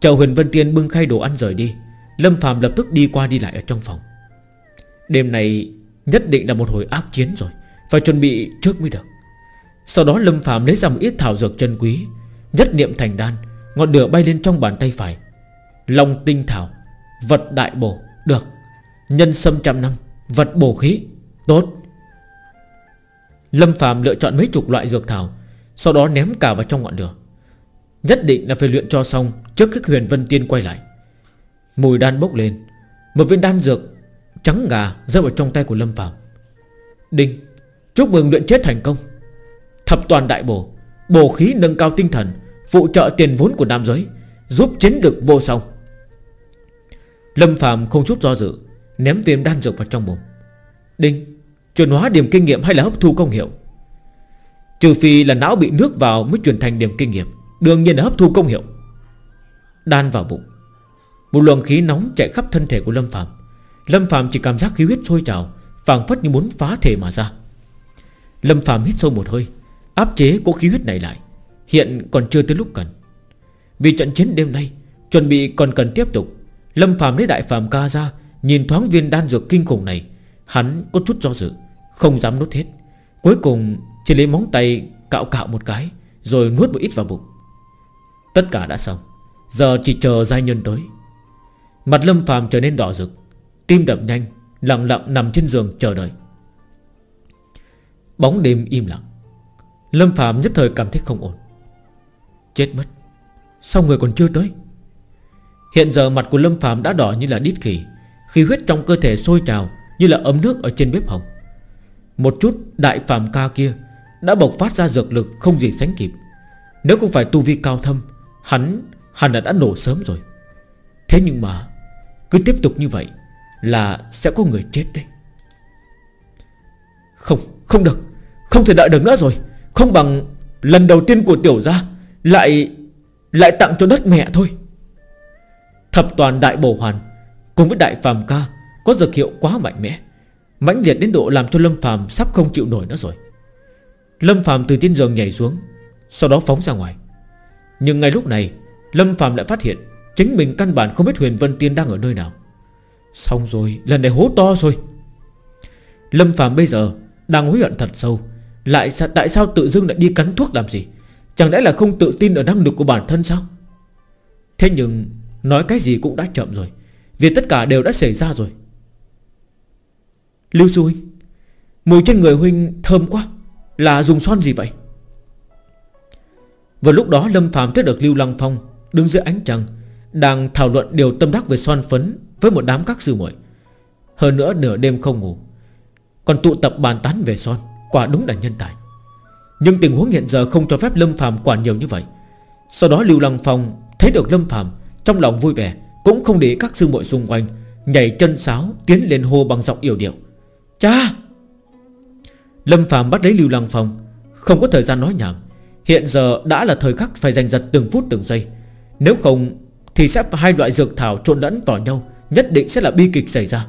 Chờ Huyền Vân Tiên bưng khay đồ ăn rời đi Lâm Phạm lập tức đi qua đi lại ở trong phòng. Đêm này Nhất định là một hồi ác chiến rồi, Phải chuẩn bị trước mới được. Sau đó Lâm Phạm lấy ra một ít thảo dược chân quý, Nhất niệm thành đan, Ngọn lửa bay lên trong bàn tay phải. Long tinh thảo, Vật đại bổ, Được. Nhân sâm trăm năm, Vật bổ khí, Tốt. Lâm Phạm lựa chọn mấy chục loại dược thảo, Sau đó ném cả vào trong ngọn lửa. Nhất định là phải luyện cho xong Trước khi huyền vân tiên quay lại. Mùi đan bốc lên, Một viên đan dược Trắng ngà rơi vào trong tay của Lâm Phạm Đinh, Chúc mừng luyện chết thành công. Thập toàn đại bổ Bổ khí nâng cao tinh thần, Phụ trợ tiền vốn của nam giới, Giúp chiến được vô song. Lâm Phạm không chút do dự, Ném viên đan dược vào trong bụng Đinh, Chuyển hóa điểm kinh nghiệm hay là hấp thu công hiệu? Trừ phi là não bị nước vào Mới chuyển thành điểm kinh nghiệm, Đương nhiên là hấp thu công hiệu. Đan vào bụng. Một luồng khí nóng chạy khắp thân thể của Lâm Phạm Lâm Phạm chỉ cảm giác khí huyết sôi trào, phảng phất như muốn phá thể mà ra. Lâm Phạm hít sâu một hơi, Áp chế cố khí huyết này lại. Hiện còn chưa tới lúc cần. Vì trận chiến đêm nay, Chuẩn bị còn cần tiếp tục, Lâm Phạm lấy đại Phạm ca ra, Nhìn thoáng viên đan dược kinh khủng này. Hắn có chút do dự, Không dám nuốt hết. Cuối cùng chỉ lấy móng tay cạo cạo một cái, Rồi nuốt một ít vào bụng. Tất cả đã xong, Giờ chỉ chờ giai nhân tới. Mặt Lâm Phạm trở nên đỏ rực. Tim đập nhanh Lặng lặng nằm trên giường chờ đợi. Bóng đêm im lặng. Lâm Phạm nhất thời cảm thấy không ổn. Chết mất. Sao người còn chưa tới? Hiện giờ mặt của Lâm Phạm đã đỏ như là đít khỉ Khí huyết trong cơ thể sôi trào Như là ấm nước ở trên bếp hồng. Một chút đại phàm ca kia Đã bộc phát ra dược lực không gì sánh kịp. Nếu không phải tu vi cao thâm Hắn Hắn đã, đã nổ sớm rồi. Thế nhưng mà Cứ tiếp tục như vậy là sẽ có người chết đấy. Không Không được. Không thể đợi được nữa rồi. Không bằng Lần đầu tiên của tiểu gia Lại Lại tặng cho đất mẹ thôi. Thập toàn đại bổ hoàn Cùng với đại phàm ca Có dược hiệu quá mạnh mẽ, mãnh liệt đến độ làm cho Lâm phàm sắp không chịu nổi nữa rồi. Lâm phàm từ trên giường nhảy xuống, Sau đó phóng ra ngoài. Nhưng ngay lúc này, Lâm phàm lại phát hiện Chính mình căn bản không biết Huyền Vân Tiên đang ở nơi nào. Xong rồi, Lần này hố to rồi. Lâm phàm bây giờ Đang hối hận thật sâu. Lại tại sao tự dưng lại đi cắn thuốc làm gì? Chẳng lẽ là không tự tin ở năng lực của bản thân sao? Thế nhưng, Nói cái gì cũng đã chậm rồi. Vì tất cả đều đã xảy ra rồi. Lưu Sư Huynh, Mùi trên người Huynh thơm quá. Là dùng son gì vậy? Vào lúc đó, Lâm Phạm thấy được Lưu Lăng Phong Đứng dưới ánh trăng, Đang thảo luận điều tâm đắc về son phấn. Với một đám các sư muội. Hơn nữa nửa đêm không ngủ, Còn tụ tập bàn tán về son, Quả đúng là nhân tài. Nhưng tình huống hiện giờ không cho phép Lâm Phạm quản nhiều như vậy. Sau đó Lưu Lăng Phong Thấy được Lâm Phạm Trong lòng vui vẻ, Cũng không để các sư muội xung quanh, Nhảy chân sáo tiến lên hô bằng giọng yêu điệu. Cha! Lâm Phạm bắt lấy Lưu Lăng Phong, Không có thời gian nói nhảm. Hiện giờ đã là thời khắc phải giành giật từng phút từng giây. Nếu không Thì sẽ hai loại dược thảo trộn lẫn vào nhau Nhất định sẽ là bi kịch xảy ra.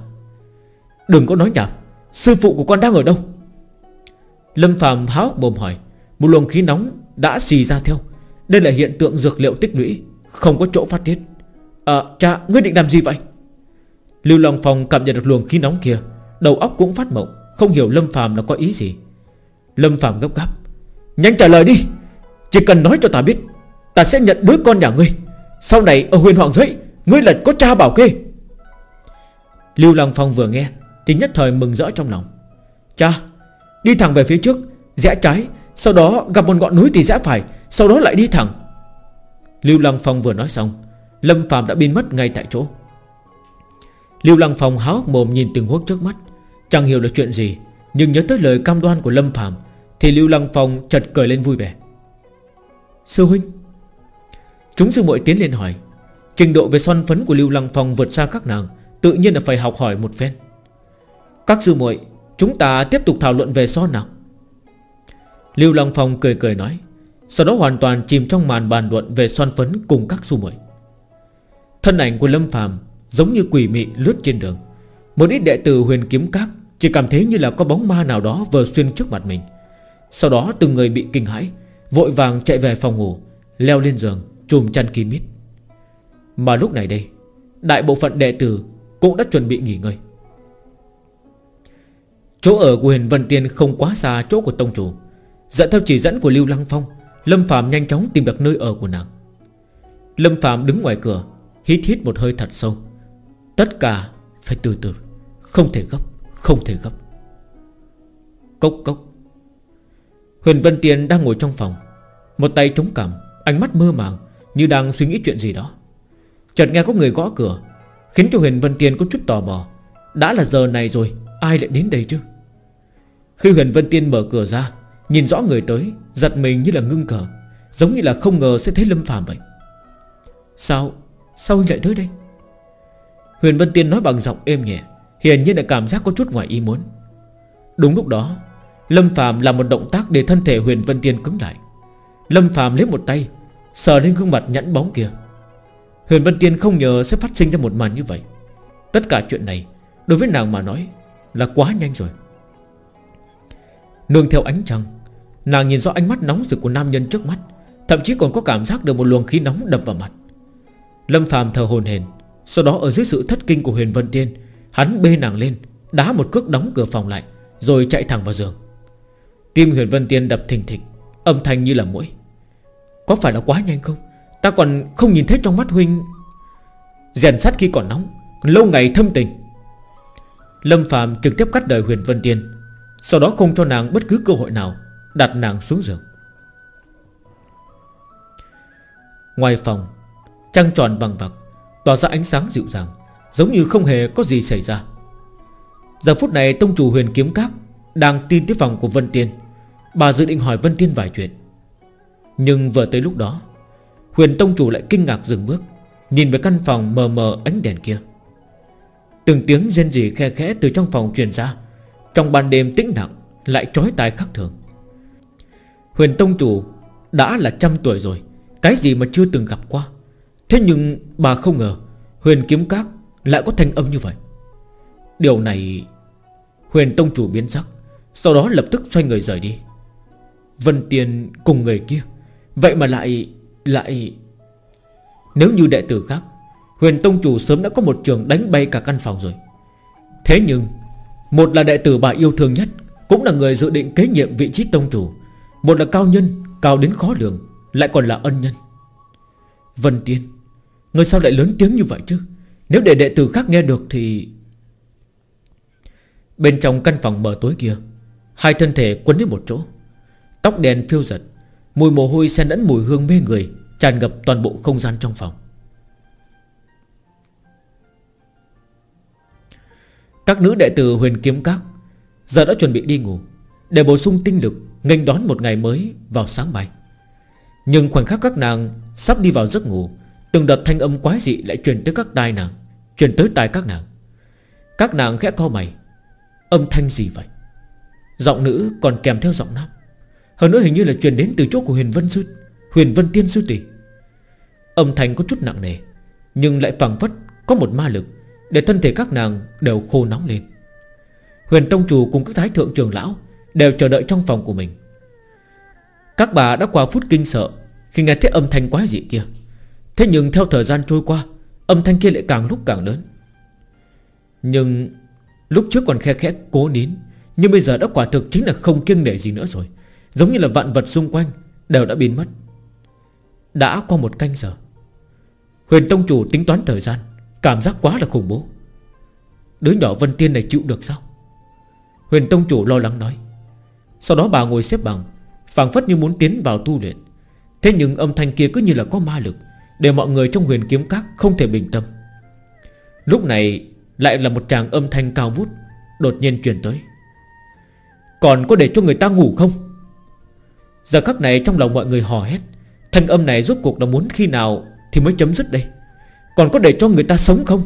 Đừng có nói nhảm, Sư phụ của con đang ở đâu? Lâm Phạm háo mồm hỏi, Một luồng khí nóng đã xì ra theo. Đây là hiện tượng dược liệu tích lũy, Không có chỗ phát tiết. À cha, ngươi định làm gì vậy? Lưu Long Phong cảm nhận được luồng khí nóng kia, Đầu óc cũng phát mộng, Không hiểu Lâm Phạm là có ý gì. Lâm Phạm gấp gáp, Nhanh trả lời đi, Chỉ cần nói cho ta biết, Ta sẽ nhận đứa con nhà ngươi. Sau này ở huyền hoàng giới, Ngươi là có cha bảo kê. Lưu Long Phong vừa nghe, Thì nhất thời mừng rỡ trong lòng. Cha, Đi thẳng về phía trước, Rẽ trái, Sau đó gặp một ngọn núi thì rẽ phải, Sau đó lại đi thẳng. Lưu Lăng Phong vừa nói xong, Lâm Phạm đã biến mất ngay tại chỗ. Lưu Lăng Phong háo mồm nhìn từng huốc trước mắt. Chẳng hiểu được chuyện gì, Nhưng nhớ tới lời cam đoan của Lâm Phạm Thì Lưu Lăng Phong chật cười lên vui vẻ. Sư huynh. Chúng sư muội tiến lên hỏi, Trình độ về son phấn của Lưu Lăng Phong vượt xa các nàng Tự nhiên là phải học hỏi một phen. Các sư muội, Chúng ta tiếp tục thảo luận về son nào? Lưu Long Phong cười cười nói, Sau đó hoàn toàn chìm trong màn bàn luận Về son phấn cùng các sư muội. Thân ảnh của Lâm Phàm Giống như quỷ mị lướt trên đường. Một ít đệ tử huyền kiếm các Chỉ cảm thấy như là có bóng ma nào đó vừa xuyên trước mặt mình. Sau đó từng người bị kinh hãi, Vội vàng chạy về phòng ngủ, Leo lên giường, chùm chăn kín mít. Mà lúc này đây, Đại bộ phận đệ tử cũng đã chuẩn bị nghỉ ngơi. Chỗ ở của Huyền Vân Tiên không quá xa chỗ của Tông Chủ. Dẫn theo chỉ dẫn của Lưu Lăng Phong, Lâm Phạm nhanh chóng tìm được nơi ở của nàng. Lâm Phạm đứng ngoài cửa, Hít hít một hơi thật sâu. Tất cả phải từ từ, Không thể gấp, Không thể gấp. Cốc cốc. Huyền Vân Tiên đang ngồi trong phòng. Một tay chống cằm, Ánh mắt mơ màng Như đang suy nghĩ chuyện gì đó. Chợt nghe có người gõ cửa Khiến cho Huyền Vân Tiên có chút tò mò. Đã là giờ này rồi, Ai lại đến đây chứ? Khi Huyền Vân Tiên mở cửa ra, Nhìn rõ người tới, Giật mình như là ngưng cờ Giống như là không ngờ sẽ thấy Lâm Phạm vậy. Sao Sao huynh lại tới đây? Huyền Vân Tiên nói bằng giọng êm nhẹ, Hiển nhiên là cảm giác có chút ngoài ý muốn. Đúng lúc đó, Lâm Phạm làm một động tác để thân thể Huyền Vân Tiên cứng lại. Lâm Phạm lấy một tay, Sờ lên gương mặt nhẫn bóng kia. Huyền Vân Tiên không ngờ sẽ phát sinh ra một màn như vậy. Tất cả chuyện này, Đối với nàng mà nói, Là quá nhanh rồi. Nương theo ánh trăng, Nàng nhìn rõ ánh mắt nóng rực của nam nhân trước mắt, Thậm chí còn có cảm giác được một luồng khí nóng đập vào mặt. Lâm phàm thờ hồn hền Sau đó ở dưới sự thất kinh của huyền vân tiên, Hắn bê nàng lên, Đá một cước đóng cửa phòng lại, Rồi chạy thẳng vào giường. Tim huyền vân tiên đập thình thịch, Âm thanh như là mũi. Có phải là quá nhanh không? Ta còn không nhìn thấy trong mắt huynh. Rèn sắt khi còn nóng, lâu ngày thâm tình. Lâm phàm trực tiếp cắt đời huyền vân tiên, Sau đó không cho nàng bất cứ cơ hội nào, Đặt nàng xuống giường. Ngoài phòng, Trăng tròn bằng vặc Tỏa ra ánh sáng dịu dàng, Giống như không hề có gì xảy ra. Giờ phút này, tông chủ huyền kiếm các Đang tin tới phòng của Vân Tiên. Bà dự định hỏi Vân Tiên vài chuyện. Nhưng vừa tới lúc đó Huyền tông chủ lại kinh ngạc dừng bước, Nhìn về căn phòng mờ mờ ánh đèn kia. Từng tiếng rên rỉ khe khẽ từ trong phòng truyền ra, Trong ban đêm tĩnh lặng Lại trói tai khắc thường. Huyền tông chủ Đã là trăm tuổi rồi, Cái gì mà chưa từng gặp qua? Thế nhưng bà không ngờ Huyền kiếm các lại có thanh âm như vậy. Điều này, Huyền tông chủ biến sắc, Sau đó lập tức xoay người rời đi. Vân Tiên cùng người kia, Vậy mà lại lại, Nếu như đệ tử khác, Huyền tông chủ sớm đã có một trường đánh bay cả căn phòng rồi. Thế nhưng, Một là đệ tử bà yêu thương nhất, Cũng là người dự định kế nhiệm vị trí tông chủ. Một là cao nhân, Cao đến khó lường, Lại còn là ân nhân. Vân Tiên, Người sao lại lớn tiếng như vậy chứ? Nếu để đệ tử khác nghe được thì Bên trong căn phòng mờ tối kia, Hai thân thể quấn đến một chỗ, Tóc đen phiêu giật Mùi mồ hôi xen lẫn mùi hương mê người, Tràn ngập toàn bộ không gian trong phòng. Các nữ đệ tử huyền kiếm các Giờ đã chuẩn bị đi ngủ, Để bổ sung tinh lực, nghênh đón một ngày mới vào sáng mai. Nhưng khoảnh khắc các nàng Sắp đi vào giấc ngủ, Từng đợt thanh âm quái dị lại truyền tới các tai nàng, Truyền tới tai các nàng. Các nàng khẽ co mày. Âm thanh gì vậy? Giọng nữ còn kèm theo giọng nam. Hơn nữa hình như là truyền đến từ chỗ của Huyền Vân Sư, Huyền Vân Tiên Sư Tỷ. Âm thanh có chút nặng nề, Nhưng lại phẳng phất có một ma lực Để thân thể các nàng đều khô nóng lên. Huyền Tông Chủ cùng các thái thượng trường lão Đều chờ đợi trong phòng của mình. Các bà đã qua phút kinh sợ Khi nghe thấy âm thanh quái dị kia. Thế nhưng theo thời gian trôi qua, Âm thanh kia lại càng lúc càng lớn. Nhưng Lúc trước còn khe khẽ cố nín, Nhưng bây giờ đã quả thực chính là không kiêng nể gì nữa rồi. Giống như là vạn vật xung quanh Đều đã biến mất. Đã qua một canh giờ, Huyền Tông Chủ tính toán thời gian, Cảm giác quá là khủng bố. Đứa nhỏ Vân Tiên này chịu được sao? Huyền Tông Chủ lo lắng nói. Sau đó bà ngồi xếp bằng, phảng phất như muốn tiến vào tu luyện. Thế nhưng âm thanh kia cứ như là có ma lực, Để mọi người trong huyền kiếm các không thể bình tâm. Lúc này lại là một tràng âm thanh cao vút Đột nhiên truyền tới. Còn có để cho người ta ngủ không? Giờ khắc này trong lòng mọi người hò hét. Thanh âm này rốt cuộc là muốn khi nào Thì mới chấm dứt đây? Còn có để cho người ta sống không?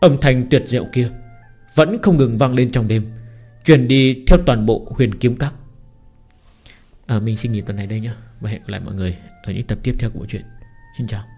Âm thanh tuyệt diệu kia Vẫn không ngừng vang lên trong đêm Truyền đi theo toàn bộ huyền kiếm các. À, Mình xin nghỉ tuần này đây nhá. Và hẹn gặp lại mọi người Ở những tập tiếp theo của bộ truyện. Xin chào.